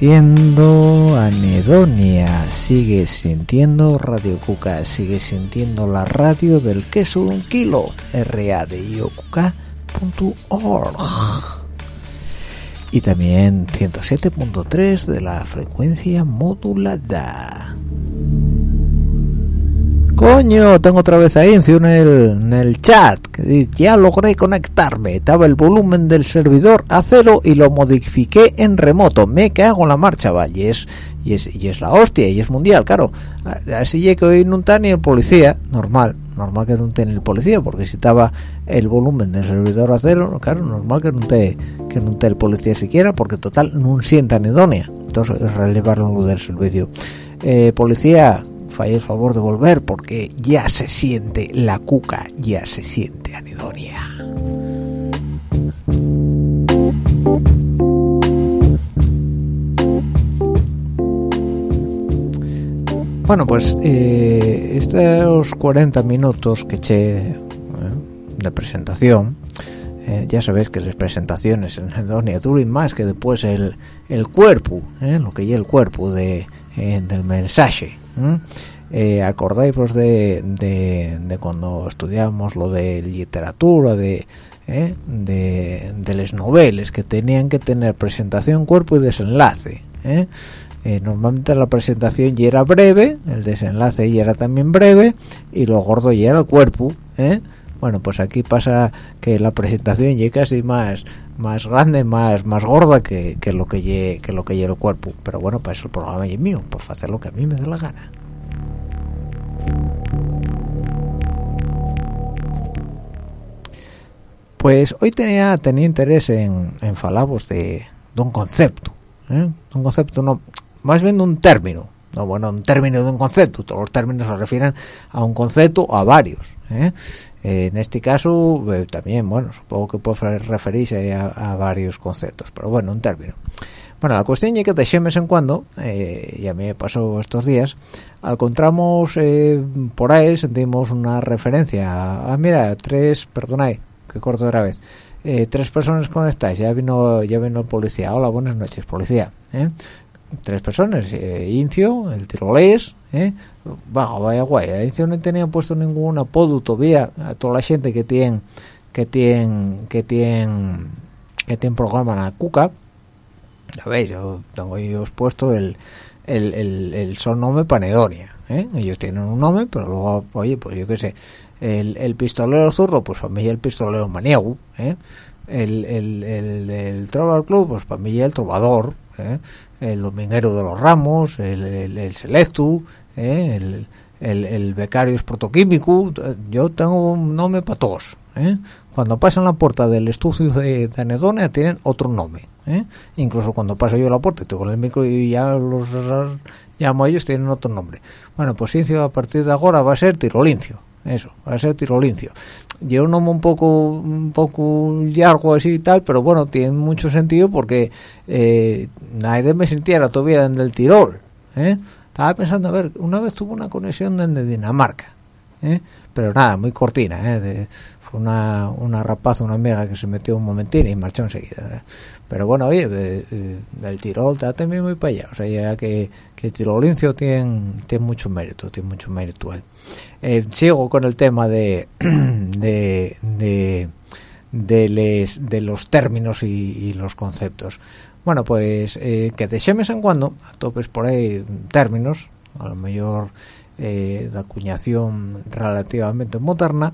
sintiendo anedonia, sigue sintiendo Radio Cuca, sigue sintiendo la radio del queso de un kilo, radiocuca.org. Y también 107.3 de la frecuencia modulada. Coño, tengo otra vez ahí en el, en el chat. Ya logré conectarme. Estaba el volumen del servidor a cero y lo modifiqué en remoto. Me cago en la marcha, vale. Y es, y es, y es la hostia, y es mundial, claro. Así que hoy no está ni el policía, normal. Normal que no esté ni el policía, porque si estaba el volumen del servidor a cero, claro, normal que no esté que no el policía siquiera, porque total no sienta anedonia. Entonces, es relevarlo del servicio. Eh, policía, falle el favor de volver porque ya se siente la cuca, ya se siente anedonia. Bueno, pues eh, estos 40 minutos que eché eh, de presentación, eh, ya sabéis que las presentaciones en Anedonia duran más que después el, el cuerpo, eh, lo que lleva el cuerpo de, eh, del mensaje. Eh, acordáis pues, de, de, cuando estudiamos lo de literatura, de, eh, de, de las que tenían que tener presentación, cuerpo y desenlace. Eh. Eh, normalmente la presentación ya era breve, el desenlace ya era también breve y lo gordo ya era el cuerpo. ¿eh? Bueno, pues aquí pasa que la presentación ya casi más más grande, más más gorda que, que lo que lle, que lo que lleva el cuerpo. Pero bueno, para eso el programa es mío, pues hacer lo que a mí me dé la gana. Pues hoy tenía tenía interés en, en falabos de, un concepto, ¿eh? un concepto no, más bien de un término, no bueno, un término de un concepto, todos los términos se refieren a un concepto a varios. ¿eh? En este caso eh, también, bueno, supongo que puede referirse a, varios conceptos, pero bueno, un término. Bueno, la cuestión es que de vez en cuando, eh, y a mí me pasó estos días, encontramos eh, por ahí, sentimos una referencia ah, mira, tres, perdonad, que corto otra vez, eh, tres personas conectadas, ya vino, ya vino el policía, hola, buenas noches, policía, ¿eh? Tres personas, eh, Incio, el tirolés, ¿eh? bajo, vaya guay, a Incio no tenía puesto ningún apodo todavía a toda la gente que tiene, que tiene, que tiene, que tiene programa la cuca, ya veis, yo tengo ellos puesto el, el, el, el nombre Panedonia, ¿eh? ellos tienen un nombre, pero luego, oye, pues yo qué sé, el, el pistolero zurro, pues para mí el pistolero maniego, ¿eh? el, el, el, el Trovar Club, pues para mí el trovador, ¿eh? El dominguero de los ramos, el, el, el selectu, ¿eh? el, el, el, becario es protoquímico, yo tengo un nombre para todos. ¿eh? Cuando pasan la puerta del estudio de, de Anedonia tienen otro nombre. ¿eh? Incluso cuando paso yo la puerta, estoy con el micro y ya los llamo a ellos, tienen otro nombre. Bueno, pues Incio a partir de ahora va a ser Tirolincio. Eso, va a ser Tirolincio. Un nombre un poco un poco largo así y tal, pero bueno, tiene mucho sentido porque eh, nadie me sintiera todavía en el Tirol. ¿eh? Estaba pensando, a ver, una vez tuvo una conexión desde Dinamarca, ¿eh? pero nada, muy cortina, ¿eh? de, fue una, una rapaza, una amiga que se metió un momentín y marchó enseguida. ¿eh? Pero bueno, oye, de, el Tirol está también muy para allá, o sea, ya que, que Tirolincio tiene, tiene mucho mérito, tiene mucho mérito él. Eh, sigo con el tema de de, de, les, de los términos y, y, los conceptos. Bueno, pues eh, que de vez en cuando topes por ahí términos, a lo mejor eh, de acuñación relativamente moderna,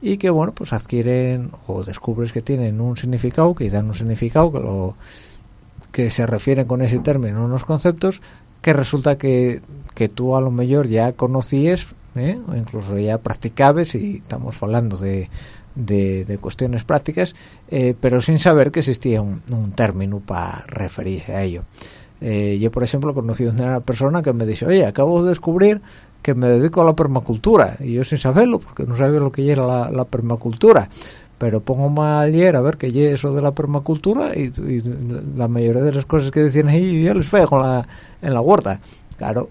y que bueno, pues adquieren o descubres que tienen un significado, que dan un significado que lo que se refieren con ese término unos conceptos que resulta que, que tú a lo mejor ya conocías ¿eh? o incluso ya practicabas y estamos hablando de, de, cuestiones prácticas eh, pero sin saber que existía un, término para referirse a ello. Eh, yo por ejemplo conocí a una persona que me dice oye acabo de descubrir que me dedico a la permacultura y yo sin saberlo porque no sabía lo que era la, permacultura pero pongo mal ayer a ver que es eso de la permacultura y, y, la mayoría de las cosas que decían ahí yo les la, en la huerta. Claro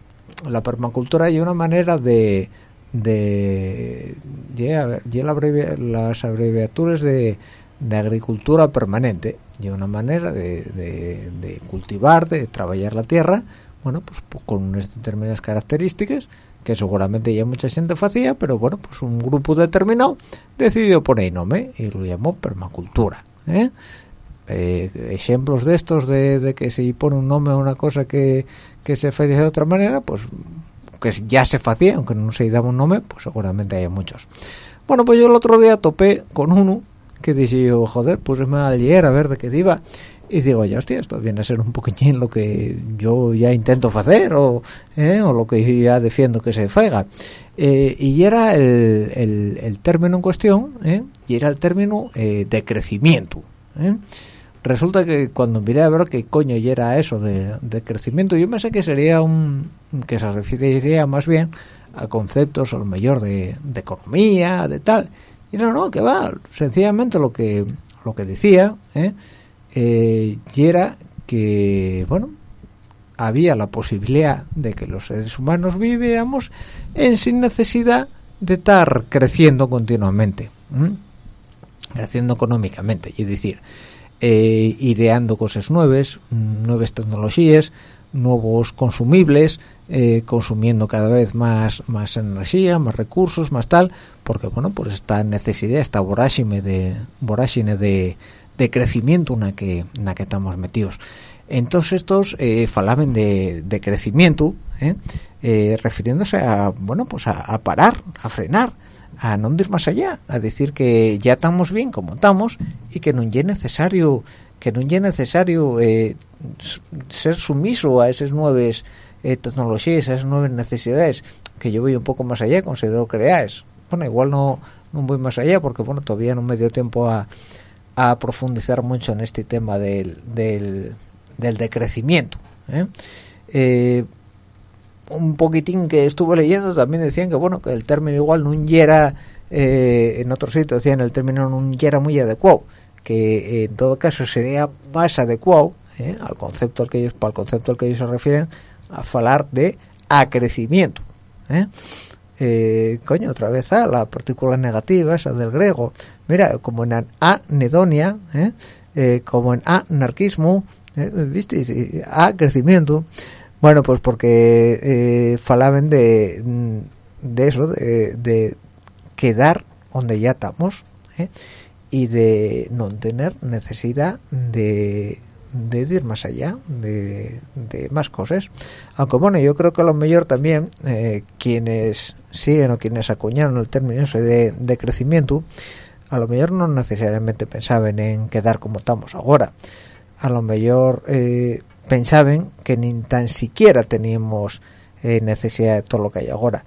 la permacultura hay una manera de de, de, de la abrevia, las abreviaturas de, de agricultura permanente y una manera de, cultivar de trabajar la tierra bueno pues, con unas determinadas características que seguramente ya mucha gente hacía pero bueno pues un grupo determinado decidió poner nombre y lo llamó permacultura ¿eh? Eh, ejemplos de estos de, que se pone un nombre a una cosa que, que se hace de otra manera pues que ya se hacía aunque no se daba un nombre pues seguramente hay muchos. Bueno pues yo el otro día topé con uno que dije yo joder pues me ayer a ver de qué iba. Y digo ya hostia esto viene a ser un poquitín lo que yo ya intento hacer o, eh, o lo que yo ya defiendo que se faiga. Eh, y era el, el, término en cuestión y era el término de crecimiento resulta que cuando miré a ver qué coño y era eso de, crecimiento, yo pensé que sería un que se referiría más bien a conceptos a lo mejor de, economía, de tal. Y no, no, que va, sencillamente lo que lo que decía, ¿eh? Eh, y era que, bueno, había la posibilidad de que los seres humanos viviéramos en sin necesidad de estar creciendo continuamente, creciendo económicamente, y decir, eh, ideando cosas nuevas, nuevas tecnologías, nuevos consumibles, eh, consumiendo cada vez más más energía, más recursos, más tal, porque bueno, pues esta necesidad, esta vorágine de vorágine de, de crecimiento en la que en que estamos metidos. Entonces estos eh, falaban de, de crecimiento, eh, eh, refiriéndose a bueno, pues a, a parar, a frenar, a no ir más allá, a decir que ya estamos bien como estamos y que no es necesario que necesario eh, ser sumiso a esas nuevas eh, tecnologías, a esas nuevas necesidades, que yo voy un poco más allá, considero es. Bueno, igual no, no voy más allá porque bueno, todavía no me dio tiempo a, a profundizar mucho en este tema del, del, del decrecimiento. eh un poquitín que estuve leyendo también decían que bueno que el término igual no era eh, en otros sitios decían el término no era muy adecuado que en todo caso sería más adecuado eh, al concepto al que ellos para el concepto al que ellos se refieren a hablar de acrecimiento ¿eh? ¿eh? coño otra vez a la partícula negativa esa del griego mira como en anedonia ¿eh? como en anarquismo viste a crecimiento bueno, pues porque eh, falaban de, de eso, de, quedar donde ya estamos ¿eh? y de no tener necesidad de, de ir más allá, de, de, más cosas. Aunque bueno, yo creo que a lo mejor también eh, quienes siguen o quienes acuñaron el término ese de, de crecimiento, a lo mejor no necesariamente pensaban en quedar como estamos ahora. A lo mejor eh, pensaban que ni tan siquiera teníamos eh, necesidad de todo lo que hay ahora.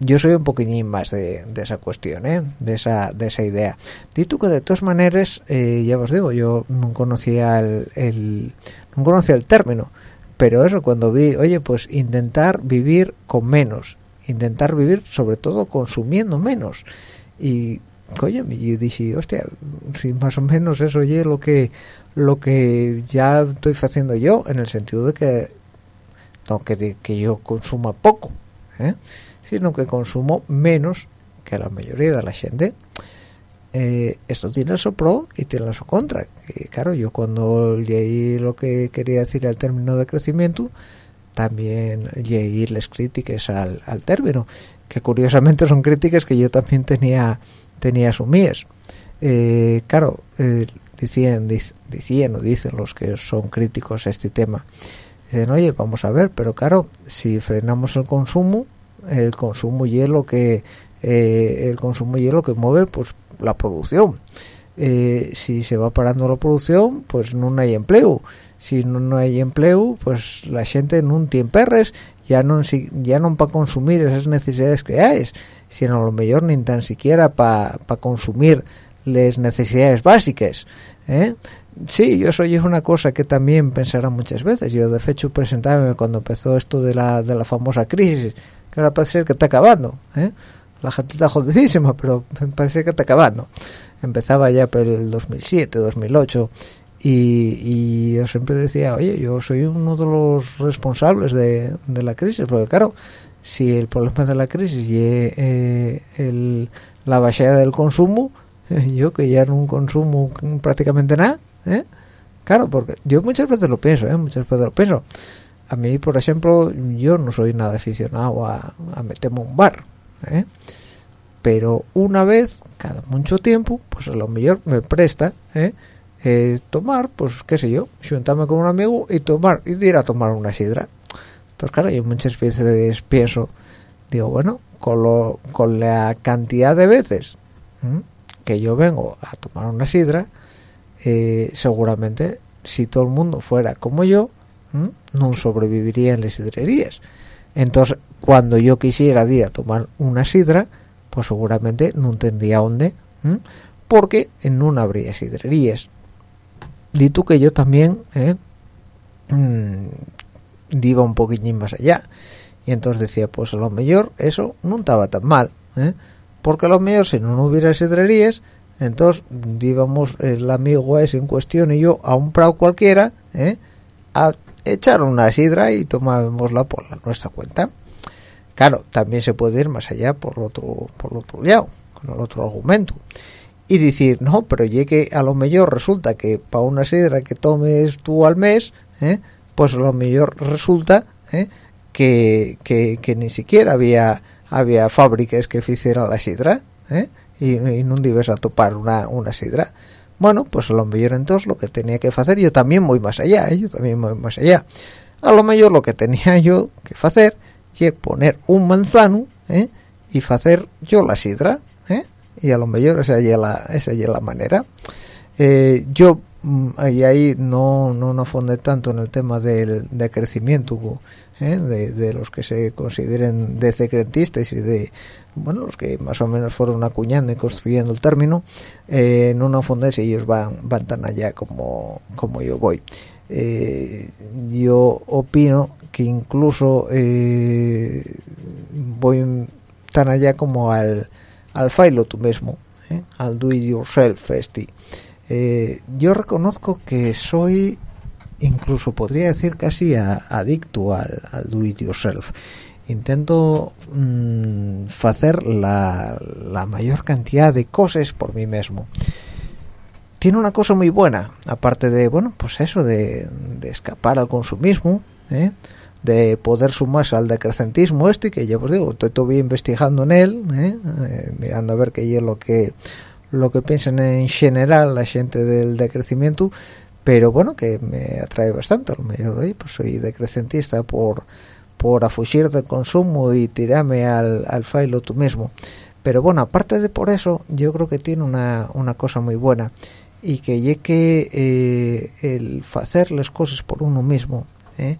Yo soy un poquillín más de, esa cuestión ¿eh? de esa de esa idea. Dito que de todas maneras eh, ya os digo yo no conocía el, no conocía el término pero eso cuando vi oye pues intentar vivir con menos intentar vivir sobre todo consumiendo menos. Y coño yo dije hostia si más o menos eso oye lo que lo que ya estoy haciendo yo en el sentido de que no que, que yo consuma poco ¿eh? sino que consumo menos que la mayoría de la gente. Eh, esto tiene su pro y tiene su contra. Claro yo cuando leí lo que quería decir el término de crecimiento también leí las críticas al, al término que curiosamente son críticas que yo también tenía tenía asumidas. Eh, claro eh, decían, decían o dicen los que son críticos a este tema, dicen, oye, vamos a ver, pero claro, si frenamos el consumo, el consumo y es lo que eh, el consumo y es lo que mueve pues la producción. Eh, si se va parando la producción, pues no hay empleo. Si no, hay empleo, pues la gente no tiene perres, ya no ya no para consumir esas necesidades que hay, sino a lo mejor ni tan siquiera para consumir las necesidades básicas. ¿Eh? Sí, yo soy una cosa que también pensará muchas veces. Yo, de hecho, presentábame cuando empezó esto de la, de la famosa crisis, que ahora parece que está acabando. ¿eh? La gente está jodidísima, pero parece que está acabando. Empezaba ya por el 2007, 2008, y, y yo siempre decía, oye, yo soy uno de los responsables de, la crisis, porque claro, si el problema de la crisis y eh, la bajada del consumo, yo que ya no consumo prácticamente nada ¿eh? claro porque yo muchas veces lo pienso ¿eh? muchas veces lo pienso a mí por ejemplo yo no soy nada aficionado a, meterme un bar ¿eh? pero una vez cada mucho tiempo pues a lo mejor me presta ¿eh? Eh, tomar pues qué sé yo juntarme con un amigo y tomar y ir a tomar una sidra entonces claro yo muchas veces pienso digo bueno con lo, con la cantidad de veces. Que yo vengo a tomar una sidra eh, seguramente si todo el mundo fuera como yo no sobreviviría en las sidrerías. Entonces cuando yo quisiera ir tomar una sidra pues seguramente no tendría dónde ¿m? porque no habría sidrerías. Di tú que yo también eh, iba un poquillín más allá. Y entonces decía pues a lo mejor eso no estaba tan mal ¿eh? Porque a lo mejor si no hubiera sidrerías entonces íbamos el amigo ese en cuestión y yo a un prado cualquiera ¿eh? a echar una sidra y tomábamos por la nuestra cuenta claro también se puede ir más allá por otro por otro lado con el otro argumento y decir no pero que a lo mejor resulta que para una sidra que tomes tú al mes ¿eh? pues a lo mejor resulta ¿eh? que, que, ni siquiera había había fábricas que hicieran la sidra ¿eh? y, y, no debes a topar una, una sidra bueno pues a lo mejor entonces lo que tenía que hacer yo también voy más allá ¿eh? yo también voy más allá a lo mejor lo que tenía yo que hacer es poner un manzano ¿eh? y hacer yo la sidra ¿eh? y a lo mejor esa es la, esa es la manera eh, yo y ahí no no no fonde tanto en el tema del de crecimiento ¿eh? de, de, los que se consideren decrecrentistas y de bueno los que más o menos fueron acuñando y construyendo el término eh, no fonde si ellos van van tan allá como como yo voy eh, yo opino que incluso eh, voy tan allá como al al failo tú mismo ¿eh? al do it yourself este eh, yo reconozco que soy incluso podría decir casi a, adicto al, do it yourself intento hacer la, la, mayor cantidad de cosas por mí mismo tiene una cosa muy buena aparte de bueno pues eso de, escapar al consumismo ¿eh? de poder sumarse al decrecentismo este que ya os digo estoy todavía investigando en él ¿eh? Eh, mirando a ver qué es lo que lo que piensan en general la gente del decrecimiento pero bueno que me atrae bastante a lo mejor pues soy decrecentista por por del consumo y tirarme al, al tú mismo pero bueno aparte de por eso yo creo que tiene una, una cosa muy buena y que que eh, el hacer las cosas por uno mismo ¿eh?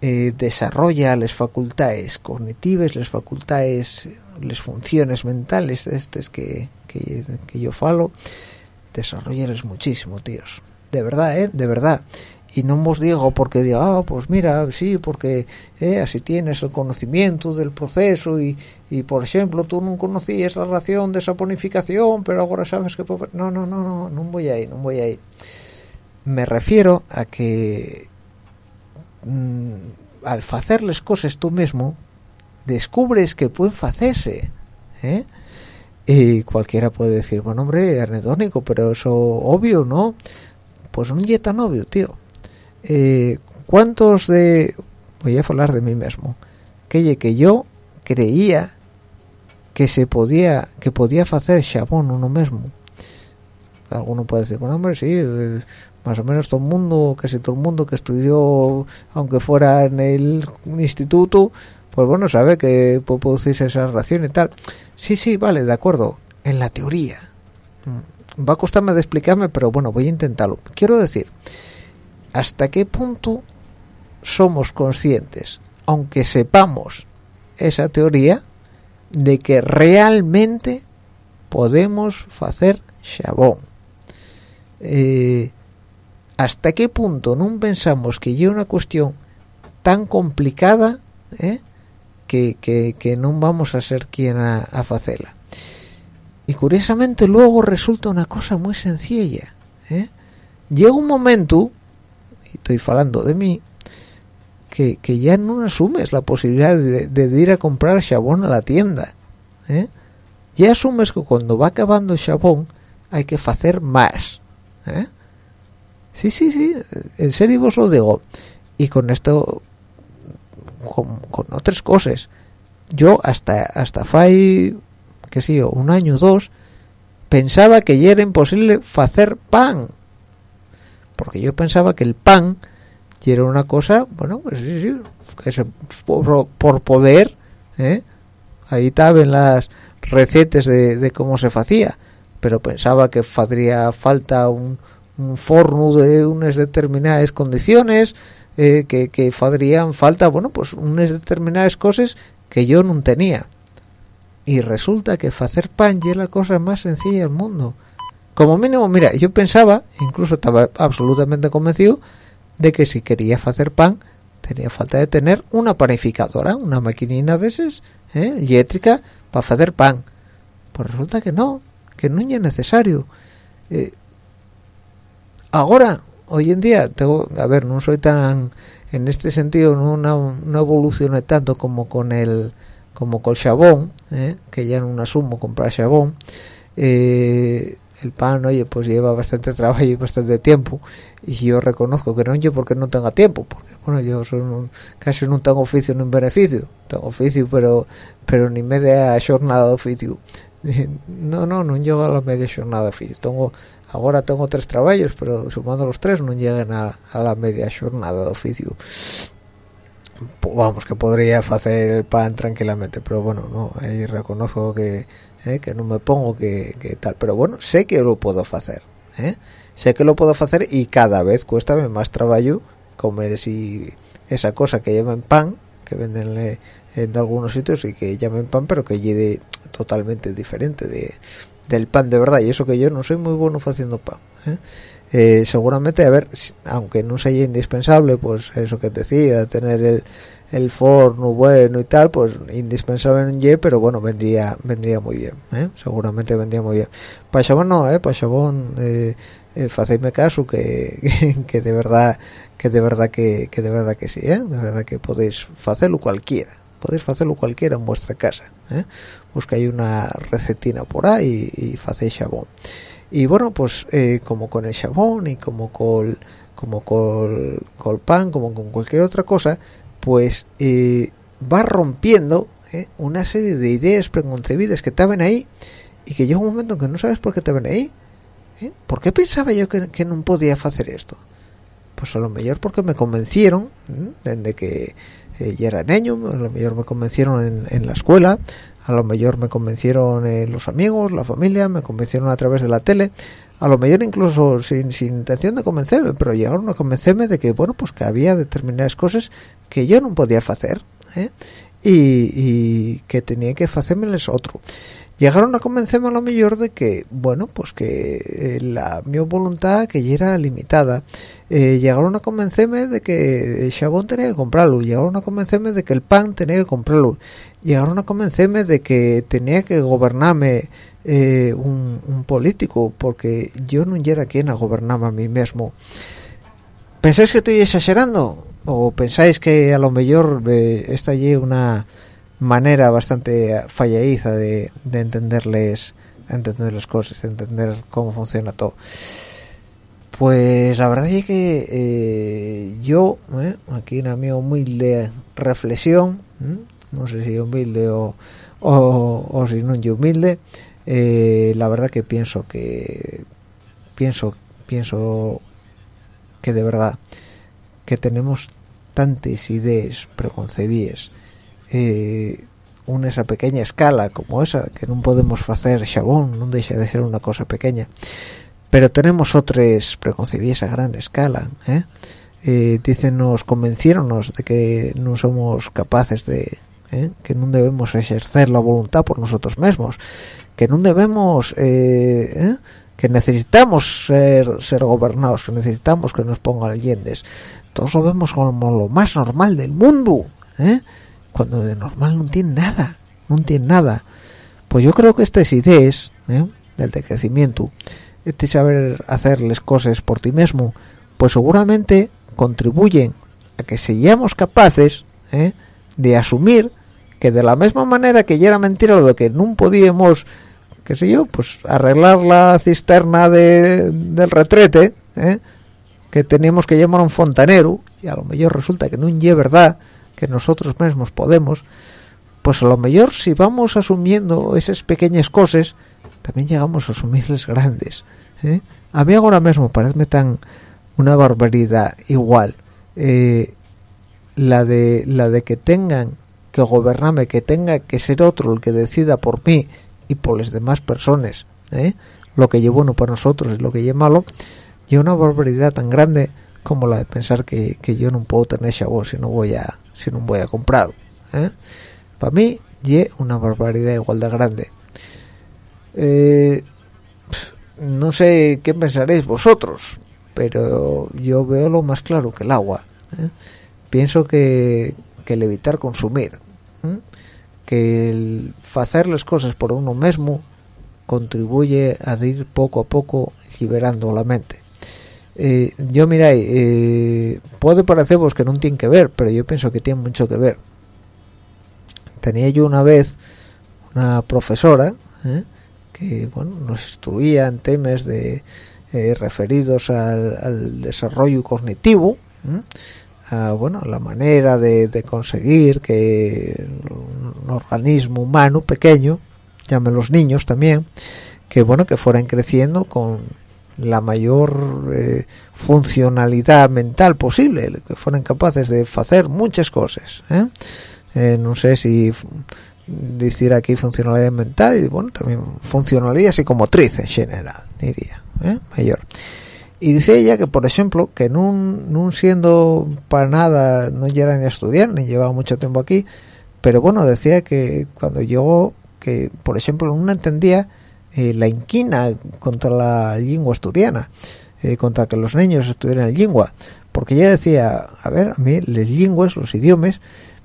Eh, desarrolla las facultades cognitivas las facultades las funciones mentales estas que, que, yo falo desarrollarles muchísimo tíos. De verdad eh de verdad. Y no os digo porque digo ah pues mira sí porque eh, así tienes el conocimiento del proceso y, y por ejemplo tú no conocías la ración de saponificación pero ahora sabes que no no no no no voy ahí no voy ahí. Me refiero a que mmm, al hacerles cosas tú mismo descubres que pueden hacerse ¿eh? Y cualquiera puede decir bueno hombre anedónico pero eso obvio no pues no es tan obvio tío eh, cuántos de voy a hablar de mí mismo que que yo creía que se podía que podía hacer chabón uno mismo alguno puede decir bueno hombre sí eh, más o menos todo el mundo casi todo el mundo que estudió aunque fuera en el instituto pues bueno sabe que puede producirse esa reacción y tal. Sí sí vale de acuerdo. En la teoría. Va a costarme de explicarme pero bueno voy a intentarlo. Quiero decir hasta qué punto somos conscientes aunque sepamos esa teoría de que realmente podemos hacer chabón eh, hasta qué punto no pensamos que es una cuestión tan complicada ¿eh? Que, que, que, no vamos a ser quien a, a hacerla y curiosamente luego resulta una cosa muy sencilla ¿eh? llega un momento y estoy hablando de mí que, que, ya no asumes la posibilidad de, de, ir a comprar chabón a la tienda ¿eh? ya asumes que cuando va acabando el chabón hay que hacer más ¿eh? sí sí sí en serio vos lo digo y con esto con, otras cosas. Yo hasta hasta fai que sé yo un año o dos pensaba que ya era imposible hacer pan. Porque yo pensaba que el pan era una cosa bueno pues sí sí que se, por, poder ¿eh? ahí estaban las recetas de, cómo se hacía pero pensaba que haría falta un, un forno de unas determinadas condiciones eh, que, que falta bueno pues unas determinadas cosas que yo no tenía. Y resulta que hacer pan es la cosa más sencilla del mundo. Como mínimo mira yo pensaba incluso estaba absolutamente convencido de que si quería hacer pan tenía falta de tener una panificadora una maquinina de esas ¿eh? eléctrica para hacer pan. Pues resulta que no que no es necesario. Eh, ahora hoy en día tengo a ver no soy tan en este sentido no, no, evolucioné tanto como con el como con el chabón ¿eh? que ya no asumo comprar chabón eh, el pan oye pues lleva bastante trabajo y bastante tiempo. Y yo reconozco que no yo porque no tenga tiempo porque bueno yo casi no tengo oficio ni beneficio. Tengo oficio pero pero ni media jornada de oficio. No no no llego a la media jornada de oficio. Tengo ahora tengo tres trabajos pero sumando los tres no llegan a, la media jornada de oficio vamos que podría hacer el pan tranquilamente pero bueno no ahí reconozco que ¿eh? que no me pongo que, tal pero bueno sé que lo puedo hacer ¿eh? sé que lo puedo hacer y cada vez cuesta más trabajo comer si esa cosa que llaman pan que venden en algunos sitios y que llamen pan pero que lleve totalmente diferente de, del pan de verdad y eso que yo no soy muy bueno haciendo pan ¿eh? seguramente a ver aunque no sea indispensable pues eso que decía tener el el forno bueno y tal, pues indispensable en Y, pero bueno, vendría vendría muy bien, ¿eh? seguramente vendría muy bien. Para no, ¿eh? Para Chabón, eh, eh caso que, que, de verdad que de verdad que, que de verdad que sí, ¿eh? De verdad que podéis hacerlo cualquiera, podéis hacerlo cualquiera en vuestra casa, ¿eh? Buscáis una recetina por ahí y, y hacéis chabón. Y bueno, pues eh, como con el chabón y como con como con, con pan, como con cualquier otra cosa, pues eh, va rompiendo eh, una serie de ideas preconcebidas que estaban ahí y que llega un momento en que no sabes por qué estaban ahí. ¿Por qué pensaba yo que, no podía hacer esto? Pues a lo mejor porque me convencieron desde que ya era niño, a lo mejor me convencieron en, la escuela, a lo mejor me convencieron los amigos, la familia, me convencieron a través de la tele, a lo mejor incluso sin, sin intención de convencerme, pero llegaron a convencerme de que, bueno, pues que había determinadas cosas que yo no podía hacer, ¿eh? y, que tenía que hacérmeles otro. Llegaron a convencerme a lo mejor de que, bueno, pues que eh, la mi voluntad que ya era limitada. Eh, llegaron a convencerme de que el chabón tenía que comprarlo. Llegaron a convencerme de que el pan tenía que comprarlo. Llegaron a convencerme de que tenía que gobernarme eh, un, político porque yo no era quien a gobernarme a mí mismo ¿pensáis que estoy exagerando? o pensáis que a lo mejor eh, allí una manera bastante falladiza de, de entenderles entender las cosas, de entender cómo funciona todo. Pues la verdad es que eh, yo, aquí en mi humilde reflexión, no sé si humilde o, o, o si no humilde, eh, la verdad que pienso que pienso pienso que de verdad que tenemos tantas ideas preconcebidas eh, una esa pequeña escala como esa que no podemos hacer chabón no deja de ser una cosa pequeña pero tenemos otras preconcebidas a gran escala ¿eh? eh dicen nos de que no somos capaces de que no debemos ejercer la voluntad por nosotros mismos que no debemos eh, ¿eh? que necesitamos ser, ser gobernados que necesitamos que nos pongan leyendas todos lo vemos como lo más normal del mundo ¿eh? Cuando de normal no tiene nada no tiene nada. Pues yo creo que estas ideas del decrecimiento. Este saber hacerles cosas por ti mismo pues seguramente contribuyen a que seamos capaces de asumir que de la misma manera que ya era mentira lo que no podíamos qué sé yo, pues arreglar la cisterna de, del retrete, ¿eh? que teníamos que llamar a un fontanero, y a lo mejor resulta que no es verdad, que nosotros mismos podemos, pues a lo mejor si vamos asumiendo esas pequeñas cosas, también llegamos a asumirles grandes. ¿eh? A mí ahora mismo parece tan una barbaridad igual eh, la de la de que tengan que gobernarme, que tenga que ser otro el que decida por mí y por las demás personas, ¿eh? lo que llevo bueno para nosotros y lo que lleva malo, y una barbaridad tan grande como la de pensar que, que yo no puedo tener chavos si no voy a si no voy a comprar. ¿eh? Para mí, y una barbaridad igual de grande. Eh, no sé qué pensaréis vosotros, pero yo veo lo más claro que el agua. ¿eh? Pienso que, que, el evitar consumir, que el hacer las cosas por uno mismo contribuye a ir poco a poco liberando la mente. Eh, yo miráis, eh, puede pareceros que no tiene que ver, pero yo pienso que tiene mucho que ver. Tenía yo una vez una profesora ¿eh? que bueno nos instruía en temas de referidos al, desarrollo cognitivo, a bueno la manera de, de, conseguir que un organismo humano pequeño, llamen los niños también, que bueno que fueran creciendo con la mayor eh, funcionalidad mental posible, que fueran capaces de hacer muchas cosas. ¿eh? Eh, no sé si decir aquí funcionalidad mental y bueno, también funcionalidad psicomotriz en general, diría, mayor. Y dice ella que, por ejemplo, que no, siendo para nada, no llegara ni a estudiar, ni llevaba mucho tiempo aquí, pero bueno, decía que cuando llegó, que por ejemplo no entendía eh, la inquina contra la lengua asturiana, eh, contra que los niños estuvieran en lengua, porque ella decía, a ver, a mí las lenguas, los idiomas,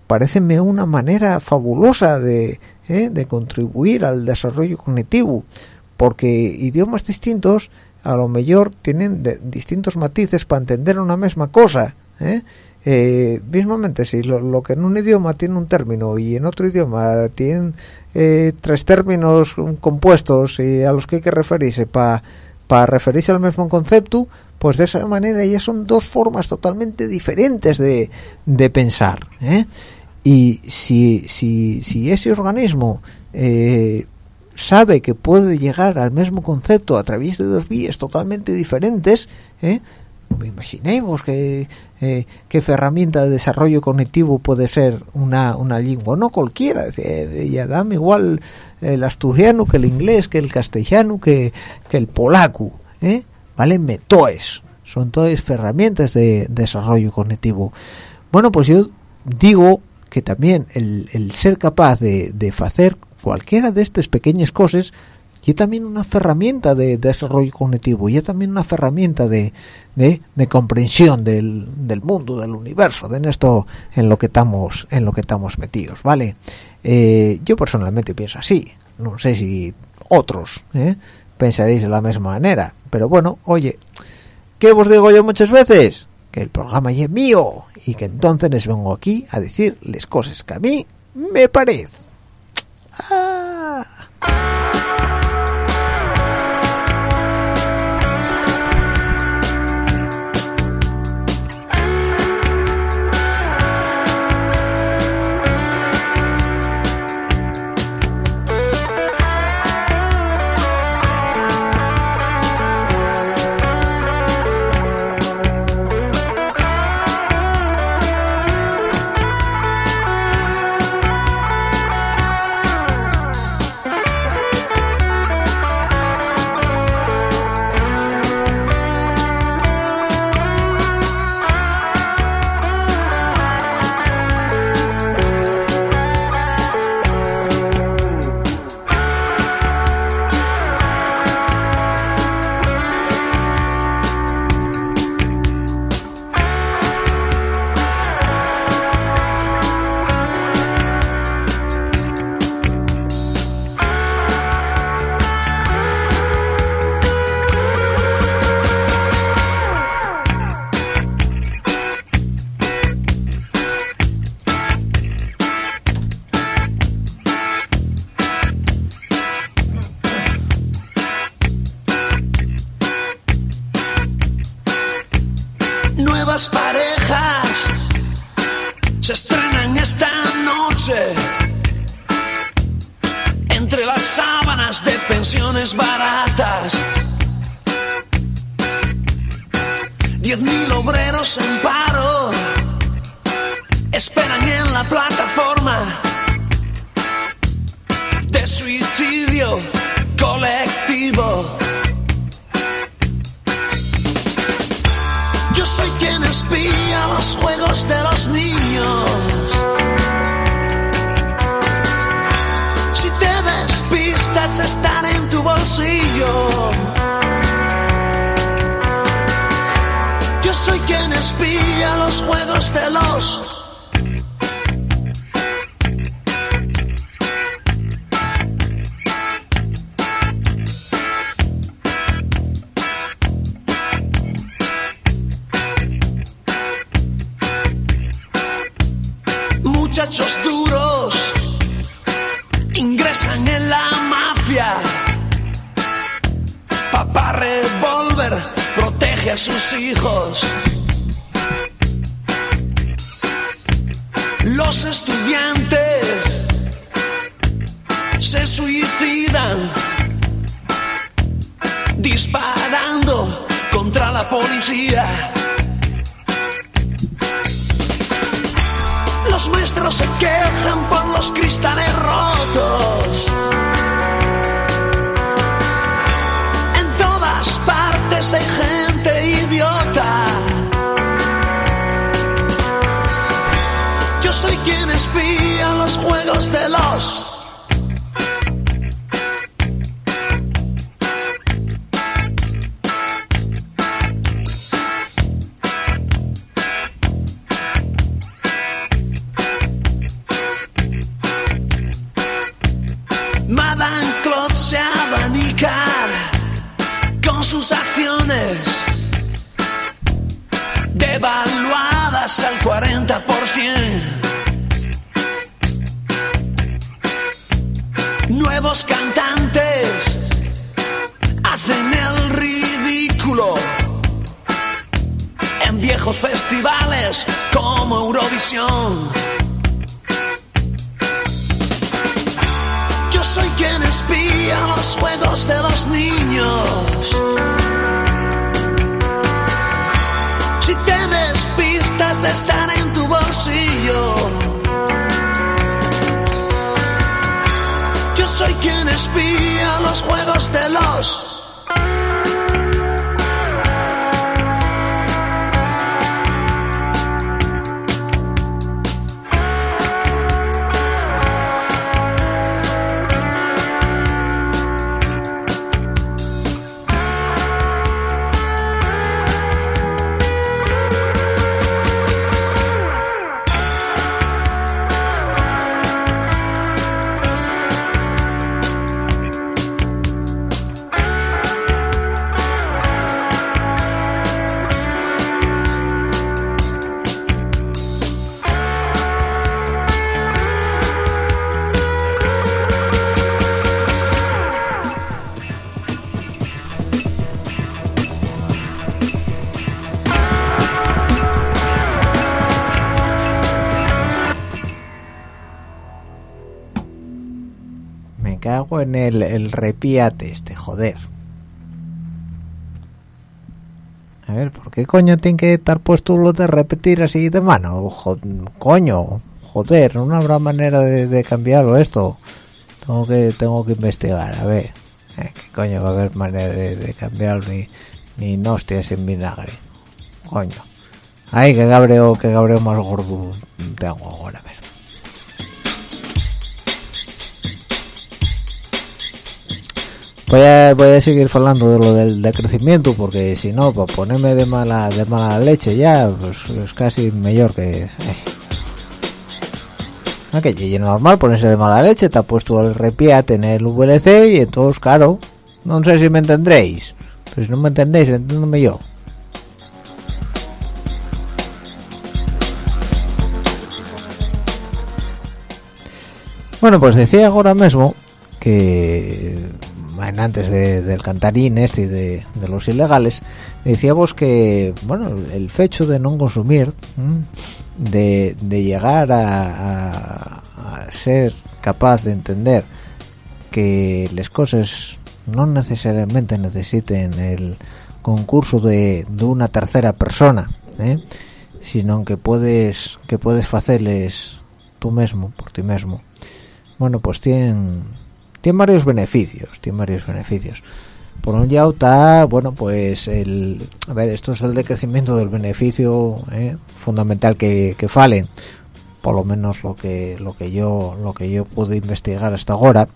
parecenme una manera fabulosa de, eh, de contribuir al desarrollo cognitivo, porque idiomas distintos a lo mejor tienen distintos matices para entender una misma cosa, ¿eh? Eh, mismamente si lo, que en un idioma tiene un término y en otro idioma tiene eh, tres términos compuestos a los que hay que referirse para referirse al mismo concepto pues de esa manera ya son dos formas totalmente diferentes de, de pensar ¿eh? y si, si, si ese organismo sabe que puede llegar al mismo concepto a través de dos vías totalmente diferentes ¿eh? Imaginemos que eh, qué herramienta de desarrollo cognitivo puede ser una, una lengua, no cualquiera, ya dame igual el asturiano que el inglés, que el castellano, que, que el polaco, ¿eh? ¿vale? Metoes, son todas herramientas de desarrollo cognitivo. Bueno, pues yo digo que también el, el ser capaz de, de hacer cualquiera de estas pequeñas cosas y también una herramienta de, desarrollo cognitivo, y también una herramienta de, de, comprensión del, del, mundo, del universo, de esto en lo que estamos, en lo que estamos metidos, ¿vale? Eh, yo personalmente pienso así, no sé si otros ¿eh? pensaréis de la misma manera, pero bueno, oye, ¿qué os digo yo muchas veces? Que el programa ya es mío y que entonces les vengo aquí a decirles cosas que a mí me parece. Ah. Cristales el, el repiate este, joder. A ver, ¿por qué coño tiene que estar puesto lo de repetir así de mano? Coño, joder, no habrá manera de, cambiarlo esto. Tengo que tengo que investigar, a ver. Eh, ¿Qué coño va a haber manera de, de cambiarlo ni, ni en vinagre? Coño. Ay, qué cabreo, qué cabreo más gordo tengo Voy a, voy a seguir hablando de lo del decrecimiento porque si no, para ponerme de mala de mala leche ya, pues es casi mejor que... Ah, que llegue normal ponerse de mala leche, te ha puesto el repiate en el VLC y entonces, claro, no sé si me entendréis, pero si no me entendéis, entiéndome yo. Bueno, pues decía ahora mismo que antes del cantarín este y de, los ilegales, decíamos que, bueno, el fecho de no consumir, de, llegar a, ser capaz de entender que las cosas no necesariamente necesiten el concurso de, una tercera persona, ¿eh? sino que puedes que puedes hacerles tú mismo, por ti mismo. Bueno, pues tienen, tienen varios beneficios, tienen varios beneficios. Por un lado está, bueno, pues el, a ver, esto es el decrecimiento del beneficio ¿eh? fundamental que, que falen, por lo menos lo que lo que yo lo que yo pude investigar hasta ahora,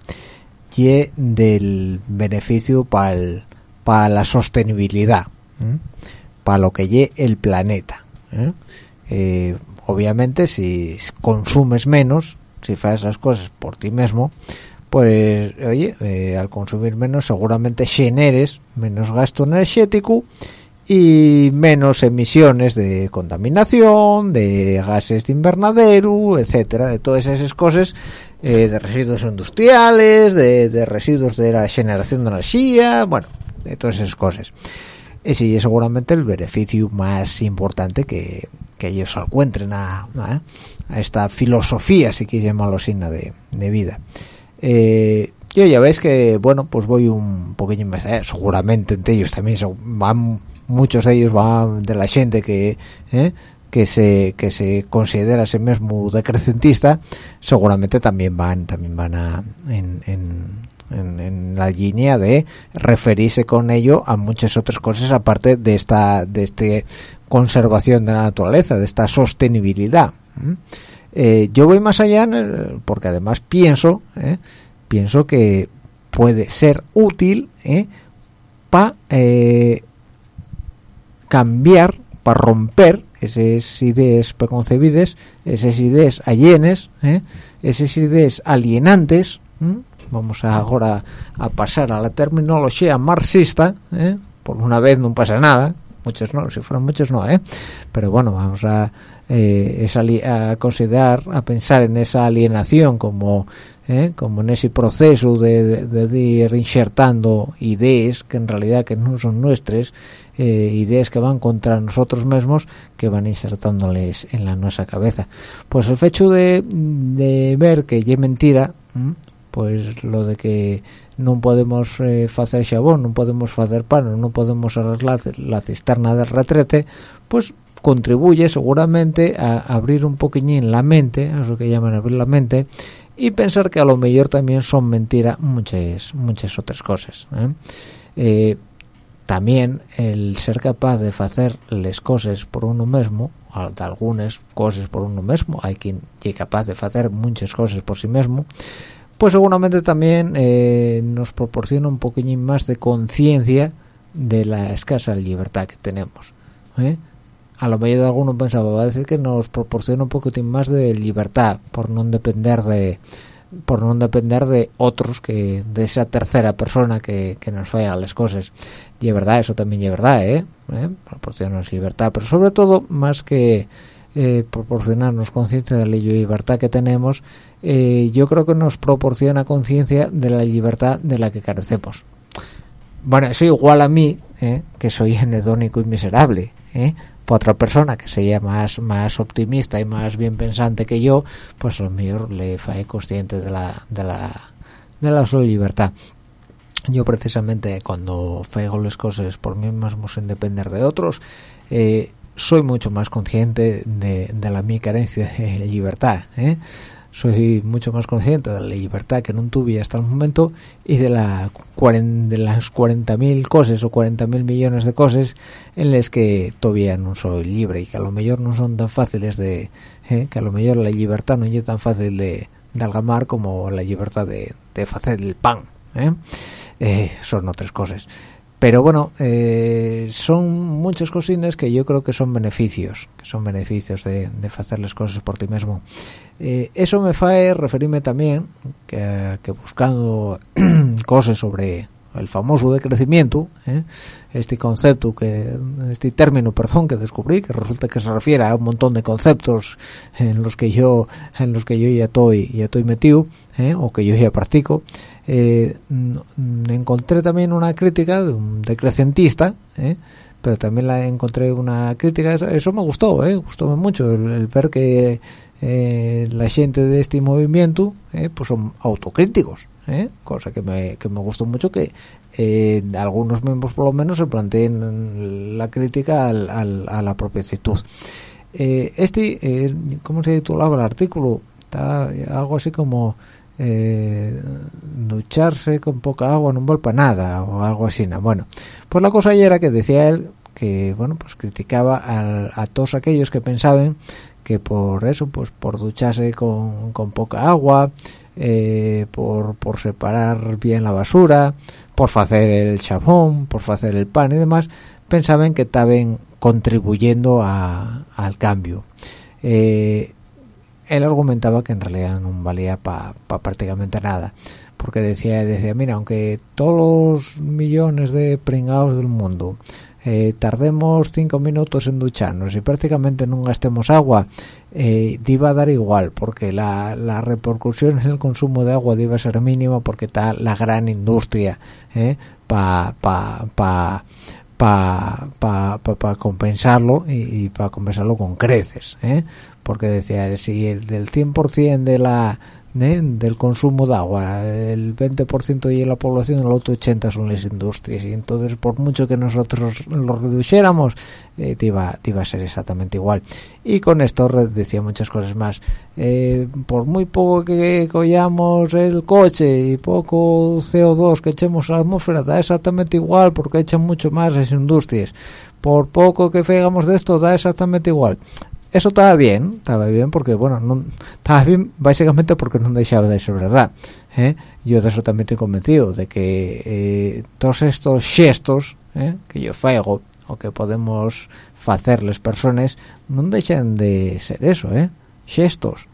y del beneficio para para la sostenibilidad, para lo que lle el planeta. ¿eh? Eh, obviamente, si consumes menos, si haces las cosas por ti mismo, pues oye, eh, al consumir menos seguramente generes menos gasto energético y menos emisiones de contaminación, de gases de invernadero, etcétera, de todas esas cosas, de residuos industriales, de, residuos de la generación de energía, bueno, de todas esas cosas. Ese es seguramente el beneficio más importante que, ellos encuentren a, a, esta filosofía si quieres llamarlo así de, de vida eh, yo ya veis que bueno pues voy un poquillo más allá seguramente entre ellos también van muchos de ellos van de la gente que ¿eh? que se que se considera ese mismo decrecentista seguramente también van también van a en, en en, la línea de referirse con ello a muchas otras cosas aparte de esta de este conservación de la naturaleza de esta sostenibilidad eh, yo voy más allá porque además pienso eh, pienso que puede ser útil eh, para cambiar para romper esas ideas preconcebidas esas ideas allenes esas ideas alienantes vamos ahora a pasar a la terminología marxista ¿eh? por una vez no pasa nada muchos no si fueron muchos no ¿eh? pero bueno vamos a, eh, a considerar a pensar en esa alienación como ¿eh? como en ese proceso de, de, ir insertando ideas que en realidad que no son nuestras ideas que van contra nosotros mismos que van insertándoles en la nuestra cabeza pues el hecho de, de ver que ya mentira pues lo de que no podemos eh, hacer xabón, no podemos hacer pan, no podemos arreglar la cisterna del retrete, pues contribuye seguramente a abrir un poquillín la mente, eso que llaman abrir la mente, y pensar que a lo mejor también son mentira muchas muchas otras cosas. ¿eh? Eh, también el ser capaz de hacer las cosas por uno mismo, algunas cosas por uno mismo, hay quien es capaz de hacer muchas cosas por sí mismo, pues seguramente también eh, nos proporciona un poquillín más de conciencia de la escasa libertad que tenemos. ¿eh? A lo mejor alguno pensaba, va a decir que nos proporciona un poquitín más de libertad por no depender de por no depender de otros que de esa tercera persona que, que nos falla las cosas y es verdad eso también es verdad ¿eh? ¿Eh? proporcionarnos libertad pero sobre todo más que eh, proporcionarnos conciencia de la libertad que tenemos eh, yo creo que nos proporciona conciencia de la libertad de la que carecemos. Bueno, eso igual a mí, eh, que soy anedónico y miserable, eh, para otra persona que sea más más optimista y más bien pensante que yo, pues a lo mejor le fae consciente de la de la de la sola libertad. Yo precisamente cuando fego las cosas por mí mismo sin depender de otros, soy mucho más consciente de, de la mi carencia de libertad. ¿eh? Soy mucho más consciente de la libertad que no tuve hasta el momento y de, la, de las 40.000 cosas o 40.000 millones de cosas en las que todavía no soy libre y que a lo mejor no son tan fáciles de... Eh, que a lo mejor la libertad no es tan fácil de, de algamar como la libertad de, de hacer el pan. ¿eh? Eh, son otras cosas pero bueno son muchas cosinas que yo creo que son beneficios que son beneficios de, de hacer las cosas por ti mismo eh, eso me fae referirme también que, buscando cosas sobre el famoso decrecimiento ¿eh? este concepto que este término perdón que descubrí que resulta que se refiere a un montón de conceptos en los que yo en los que yo ya estoy ya estoy metido ¿eh? o que yo ya practico eh, encontré también una crítica de un decrecentista pero también la encontré una crítica eso, me gustó gustó mucho el, ver que la gente de este movimiento pues son autocríticos ¿eh? cosa que me, que me gustó mucho que eh, algunos miembros por lo menos se planteen la crítica al, a la propia actitud eh, este eh, ¿cómo se titulaba el artículo? está algo así como ducharse con poca agua no vuelve nada o algo así ¿no? bueno pues la cosa era que decía él que bueno pues criticaba a todos aquellos que pensaban que por eso pues por ducharse con, con poca agua eh, por, por separar bien la basura, por hacer el chabón, por hacer el pan y demás, pensaban que estaban contribuyendo al cambio. Eh, él argumentaba que en realidad no valía para prácticamente nada porque decía decía mira aunque todos los millones de pringados del mundo eh, tardemos cinco minutos en ducharnos y prácticamente no gastemos agua eh, iba a dar igual porque la, la, repercusión en el consumo de agua iba a ser mínima porque está la gran industria eh, para pa, pa, pa, pa, compensarlo y, para compensarlo con creces eh, porque decía si el del 100% de la del consumo de agua el 20% y la población el otro 80 son las industrias. Y entonces por mucho que nosotros lo reduciéramos eh, te, iba, a ser exactamente igual. Y con esto decía muchas cosas más. Eh, por muy poco que collamos el coche y poco CO2 que echemos a la atmósfera da exactamente igual porque echan mucho más las industrias. Por poco que fegamos de esto da exactamente igual eso estaba bien, estaba bien porque, bueno, no, estaba bien básicamente porque no dejaba de ser verdad. ¿eh? Yo de eso también estoy convencido, de que eh, todos estos gestos ¿eh? que yo hago o que podemos hacerles personas no dejan de ser eso, ¿eh? gestos.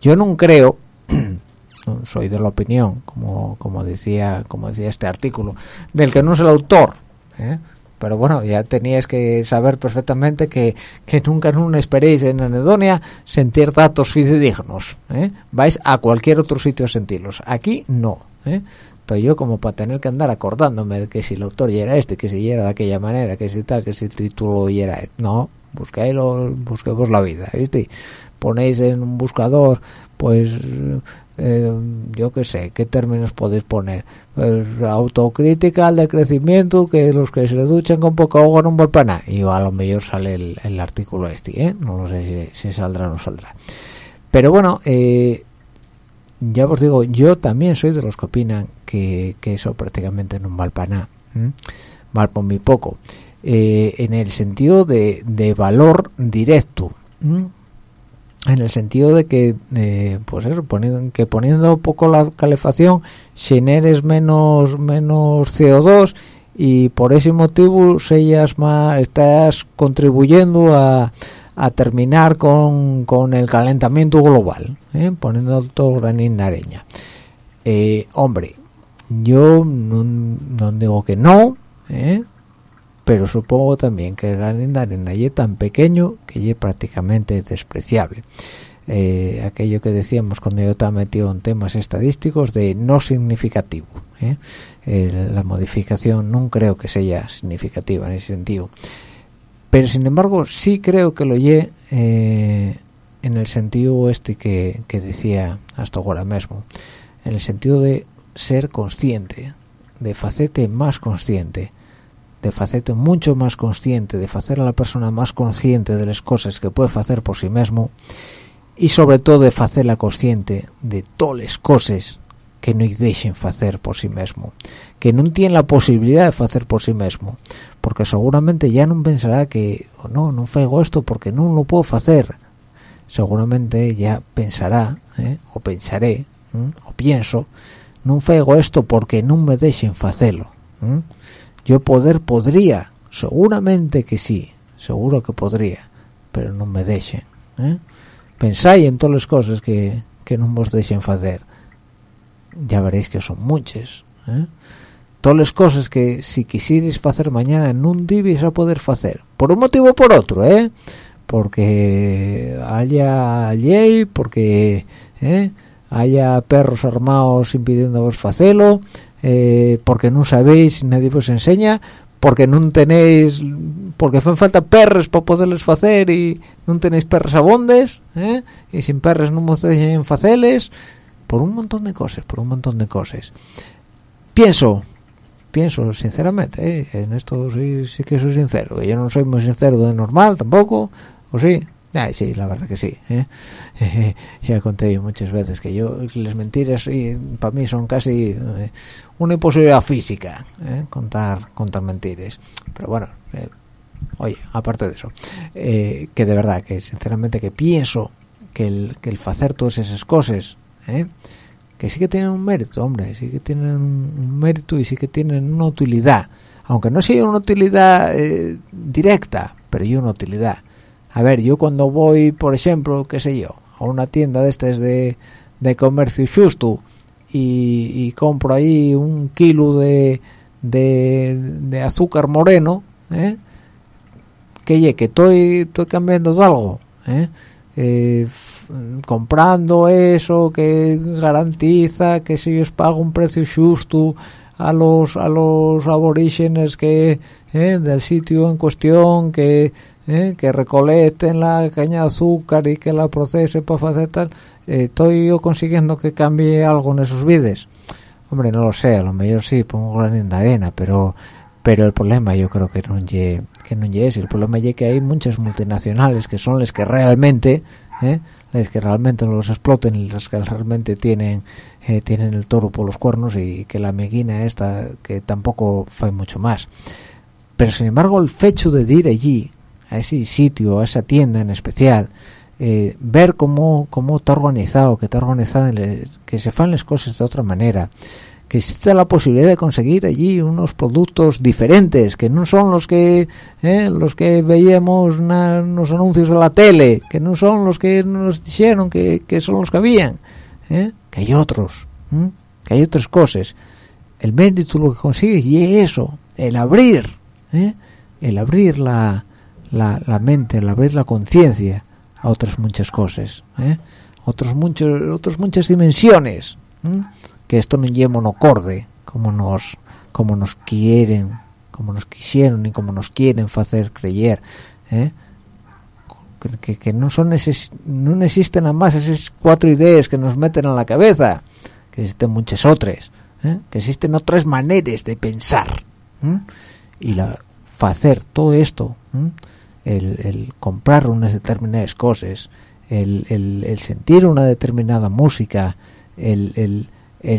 Yo no creo, soy de la opinión, como, como, decía, como decía este artículo, del que no es el autor, ¿eh? Pero bueno, ya teníais que saber perfectamente que, que nunca no esperéis en Anedonia sentir datos fidedignos, ¿eh? vais a cualquier otro sitio a sentirlos, aquí no, ¿eh? Estoy yo como para tener que andar acordándome de que si el autor era este, que si era de aquella manera, que si tal, que si el título era este. no, buscáis busquemos la vida, ¿viste? Ponéis en un buscador, pues eh, yo qué sé, qué términos podéis poner, pues, autocrítica al decrecimiento, que los que se duchan con poca agua no vuelvan nada, y a lo mejor sale el, artículo este, ¿eh? no lo sé si, saldrá o no saldrá. Pero bueno, eh, ya os digo, yo también soy de los que opinan que, eso prácticamente no vale para nada, vale por muy poco, en el sentido de, valor directo en el sentido de que eh, pues eso poniendo que poniendo poco la calefacción generes menos menos CO2 y por ese motivo sellas más estás contribuyendo a, a terminar con, con, el calentamiento global ¿eh? poniendo todo granín de eh, hombre yo no, no, digo que no ¿eh? Pero supongo también que el gran arena es tan pequeño que es prácticamente despreciable. Eh, aquello que decíamos cuando yo estaba metido en temas estadísticos de no significativo. ¿eh? la modificación no creo que sea significativa en ese sentido. Pero sin embargo sí creo que lo oye eh, en el sentido este que, que decía hasta ahora mismo, en el sentido de ser consciente, de facete más consciente de mucho más consciente, de hacer a la persona más consciente de las cosas que puede hacer por sí mismo y sobre todo de hacerla consciente de todas las cosas que no dejen hacer por sí mismo, que no tiene la posibilidad de hacer por sí mismo, porque seguramente ya no pensará que oh, no, no fego esto porque no lo puedo hacer, seguramente ya pensará, ¿eh? o pensaré, o pienso, no fego esto porque no me dejen hacerlo yo poder podría seguramente que sí seguro que podría pero no me dejen ¿eh? pensáis en todas las cosas que, que no os dejen hacer ya veréis que son muchas ¿eh? todas las cosas que si quisierais hacer mañana no debéis a poder hacer por un motivo o por otro eh porque haya ley porque ¿eh? haya perros armados impidiendo vos facelo eh, porque no sabéis nadie os enseña porque no tenéis porque hacen falta perros para poderles hacer y no tenéis perros abondes ¿eh? y sin perros no en faceles por un montón de cosas por un montón de cosas pienso pienso sinceramente ¿eh? en esto sí, sí que soy sincero yo no soy muy sincero de normal tampoco o sí Ay, sí, la verdad que sí. ¿eh? ya conté muchas veces que yo las mentiras y para mí son casi eh, una imposibilidad física, ¿eh? contar contar mentiras. Pero bueno, eh, oye, aparte de eso, eh, que de verdad, que sinceramente que pienso que el, que el hacer todas esas cosas, ¿eh? que sí que tienen un mérito, hombre, sí que tienen un mérito y sí que tienen una utilidad, aunque no sea una utilidad eh, directa, pero hay una utilidad. A ver, yo cuando voy, por ejemplo, qué sé yo, a una tienda de estas de, de comercio justo y, compro ahí un kilo de, de, azúcar moreno, ¿eh? que que estoy, estoy cambiando algo, ¿eh? Eh, comprando eso que garantiza que si os pago un precio justo a los a los aborígenes que ¿eh? del sitio en cuestión que que recolecten la caña de azúcar y que la procese para hacer tal eh, estoy yo consiguiendo que cambie algo en esos vides hombre no lo sé a lo mejor sí pongo gran de arena pero pero el problema yo creo que no lle, que no ese. el problema es que hay muchas multinacionales que son las que realmente ¿eh? las que realmente los exploten y las que realmente tienen eh, tienen el toro por los cuernos y que la meguina esta que tampoco fue mucho más pero sin embargo el fecho de ir allí a ese sitio a esa tienda en especial eh, ver cómo cómo está organizado que está le- que se fan las cosas de otra manera que existe la posibilidad de conseguir allí unos productos diferentes que no son los que eh, los que veíamos en los anuncios de la tele que no son los que nos dijeron que, que son los que habían ¿eh? que hay otros que hay otras cosas el mérito lo que consigues y es eso el abrir ¿eh? el abrir la, la mente el abrir la conciencia a otras muchas cosas ¿eh? otros muchos otras muchas dimensiones que esto no lleva monocorde como nos como nos quieren como nos quisieron y como nos quieren hacer creer ¿eh? que- que, no son eses, no existen nada más esas cuatro ideas que nos meten en la cabeza que existen muchas otras ¿eh? que existen otras maneras de pensar y la hacer todo esto. El, comprar unas determinadas cosas el, sentir una determinada música el,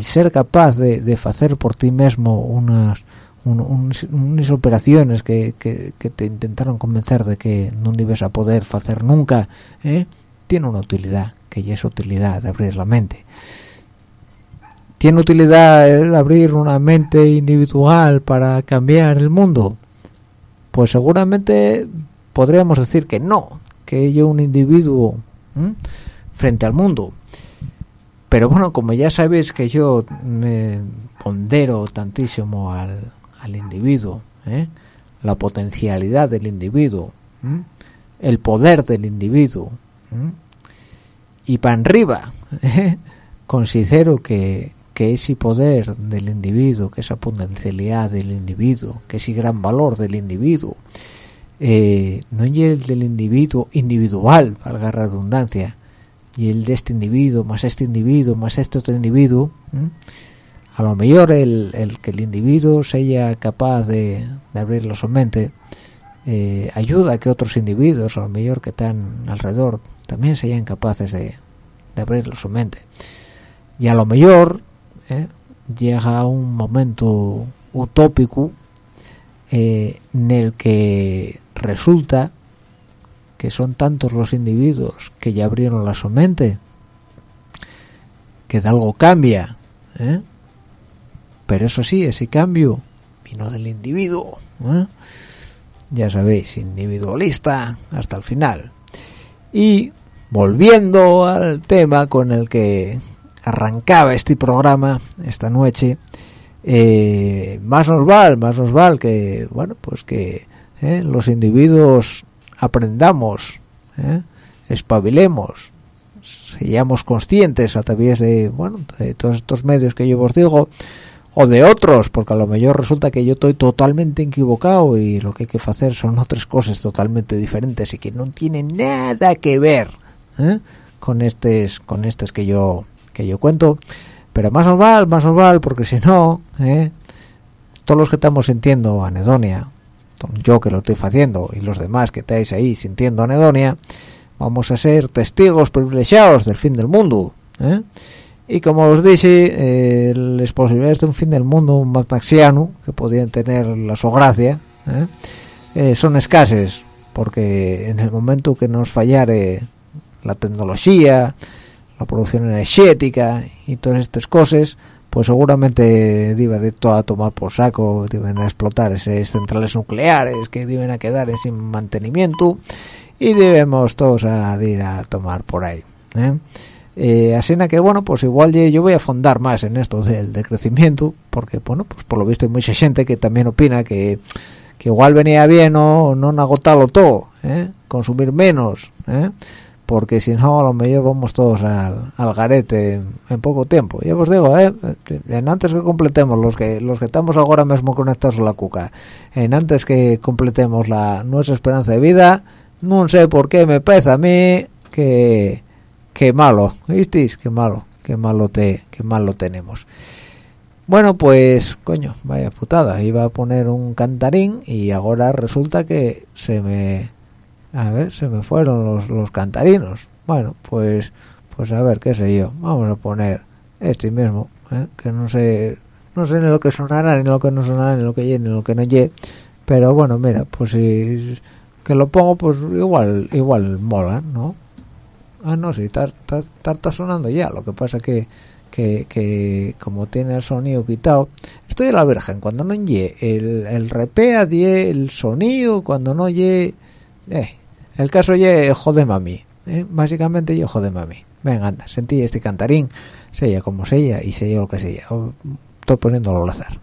ser capaz de, hacer por ti mismo unas un- unas, operaciones que te intentaron convencer de que no ibas a poder hacer nunca ¿eh? tiene una utilidad que ya es utilidad de abrir la mente tiene utilidad el abrir una mente individual para cambiar el mundo pues seguramente podríamos decir que no que yo un individuo frente al mundo pero bueno como ya sabéis que yo me pondero tantísimo al, al individuo ¿eh? la potencialidad del individuo el poder del individuo y para arriba ¿eh? considero que, que ese poder del individuo que esa potencialidad del individuo que ese gran valor del individuo eh, no es el del individuo individual valga la redundancia y el de este individuo más este individuo más este otro individuo a lo mejor el, el que el individuo sea capaz de, de abrir su mente eh, ayuda a que otros individuos a lo mejor que están alrededor también sean capaces de, de abrir su mente. Y a lo mejor eh, llega un momento utópico en el que resulta que son tantos los individuos que ya abrieron la su mente que de algo cambia ¿eh? pero eso sí ese cambio vino del individuo ¿eh? ya sabéis individualista hasta el final y volviendo al tema con el que arrancaba este programa esta noche eh, más nos vale más nos vale que bueno pues que eh, los individuos aprendamos eh, espabilemos seamos conscientes a través de bueno de todos estos medios que yo os digo o de otros porque a lo mejor resulta que yo estoy totalmente equivocado y lo que hay que hacer son otras cosas totalmente diferentes y que no tienen nada que ver ¿eh? con estos con estos que yo que yo cuento. Pero más nos vale más nos vale porque si no todos los que estamos sintiendo anedonia yo que lo estoy haciendo y los demás que estáis ahí sintiendo anedonia vamos a ser testigos privilegiados del fin del mundo ¿eh? y como os dije eh, las posibilidades de un fin del mundo más que podían tener la su gracia ¿eh? Eh, son escasas porque en el momento que nos fallare la tecnología la producción energética y todas estas cosas pues seguramente debe de todo a tomar por saco deben de explotar esas centrales nucleares que deben a quedar sin mantenimiento y debemos todos a ir a tomar por ahí ¿eh? Eh, así que bueno pues igual yo voy a fondar más en esto del decrecimiento porque bueno pues por lo visto hay mucha gente que también opina que, que igual venía bien no no agotarlo todo ¿eh? consumir menos ¿eh? Porque si no a lo mejor vamos todos al, al garete en, poco tiempo ya os digo ¿eh? en antes que completemos los que los que estamos ahora mismo conectados a la cuca en antes que completemos la nuestra esperanza de vida no sé por qué me parece a mí que qué malo, ¿visteis? Qué malo, qué malo te, qué malo tenemos. Bueno, pues, coño, vaya putada, iba a poner un cantarín y ahora resulta que se me, a ver, se me fueron los, los cantarinos. Bueno, pues, pues a ver, qué sé yo, vamos a poner este mismo, ¿eh? que no sé, no sé ni lo que sonará, ni lo que no sonará, ni lo que ye, ni lo que no ye, pero bueno, mira, pues si que lo pongo, pues igual, igual mola, ¿no? ah no sí está, está, sonando ya lo que pasa que que, que como tiene el sonido quitado estoy de la virgen cuando no ye el, el repea die el sonido cuando no ye eh, el caso ye jode mami eh, básicamente yo jode mami. Venga anda sentí este cantarín sella como sella y sella lo que sella. Estoy poniéndolo al azar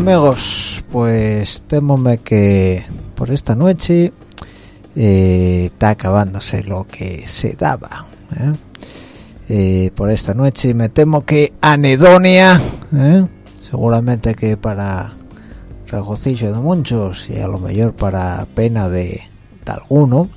amigos, pues temome que por esta noche eh, está acabándose lo que se daba. ¿eh? Eh, por esta noche me temo que anedonia, seguramente que para regocijo de muchos y a lo mejor para pena de, de alguno,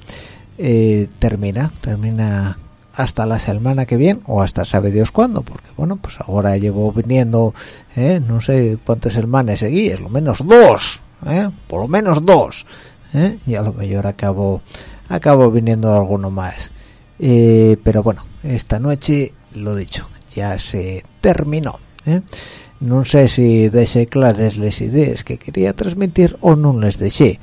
termina, termina hasta la semana que viene o hasta sabe Dios cuándo porque bueno pues ahora llevo viniendo ¿eh? no sé cuántas semanas seguí lo menos dos ¿eh? por lo menos dos ¿eh? y a lo mejor acabo acabo viniendo alguno más pero bueno esta noche lo dicho ya se terminó no sé si dejé claras las ideas que quería transmitir o no les dejé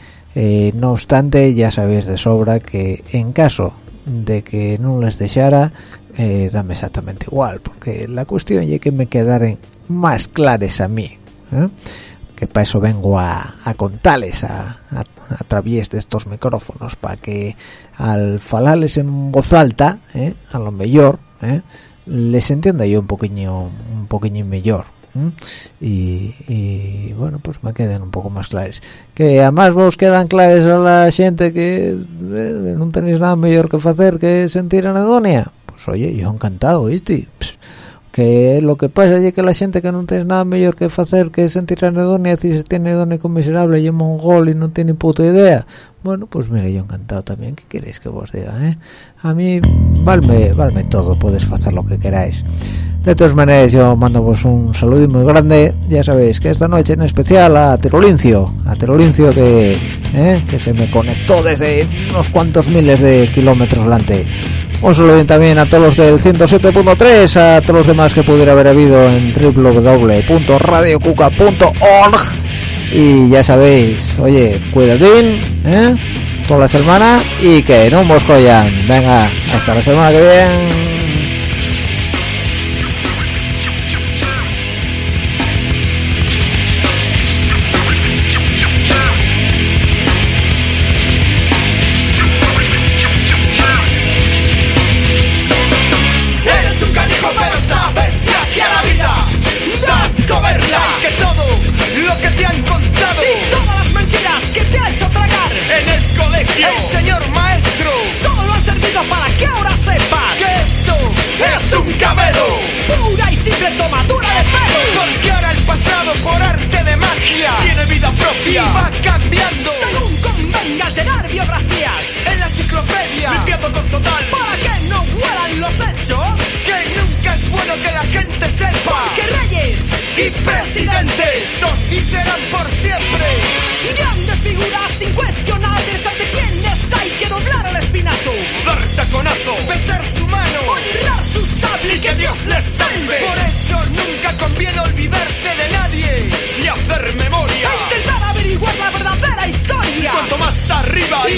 no obstante ya sabéis de sobra que en caso de que no les dejara eh, dame exactamente igual porque la cuestión es que me quedaren más clares a mí ¿eh? que para eso vengo a, contarles a, través de estos micrófonos para que al falarles en voz alta ¿eh? a lo mejor les entienda yo un poquillo un poquillo mejor y, bueno pues me quedan un poco más claros que además vos quedan claros a la gente que eh, no tenéis nada mejor que hacer que sentir anedonia. Pues oye yo encantado ¿viste? que lo que pasa es que la gente que no tiene nada mejor que hacer que sentir anedonia si se tiene anedonia miserable y es mongol y no tiene puta idea bueno pues mire yo encantado también ¿qué queréis que vos diga? Eh? a mí valme, valme todo podéis hacer lo que queráis de todas maneras yo mando vos un saludo muy grande ya sabéis que esta noche en especial a Terolincio a Terolincio que, eh, que se me conectó desde unos cuantos miles de kilómetros delante un saludo también a todos los del 107.3 a todos los demás que pudiera haber habido en www.radiocuca.org y ya sabéis oye cuidadín ¿eh? toda la semana y que no os collan venga hasta la semana que viene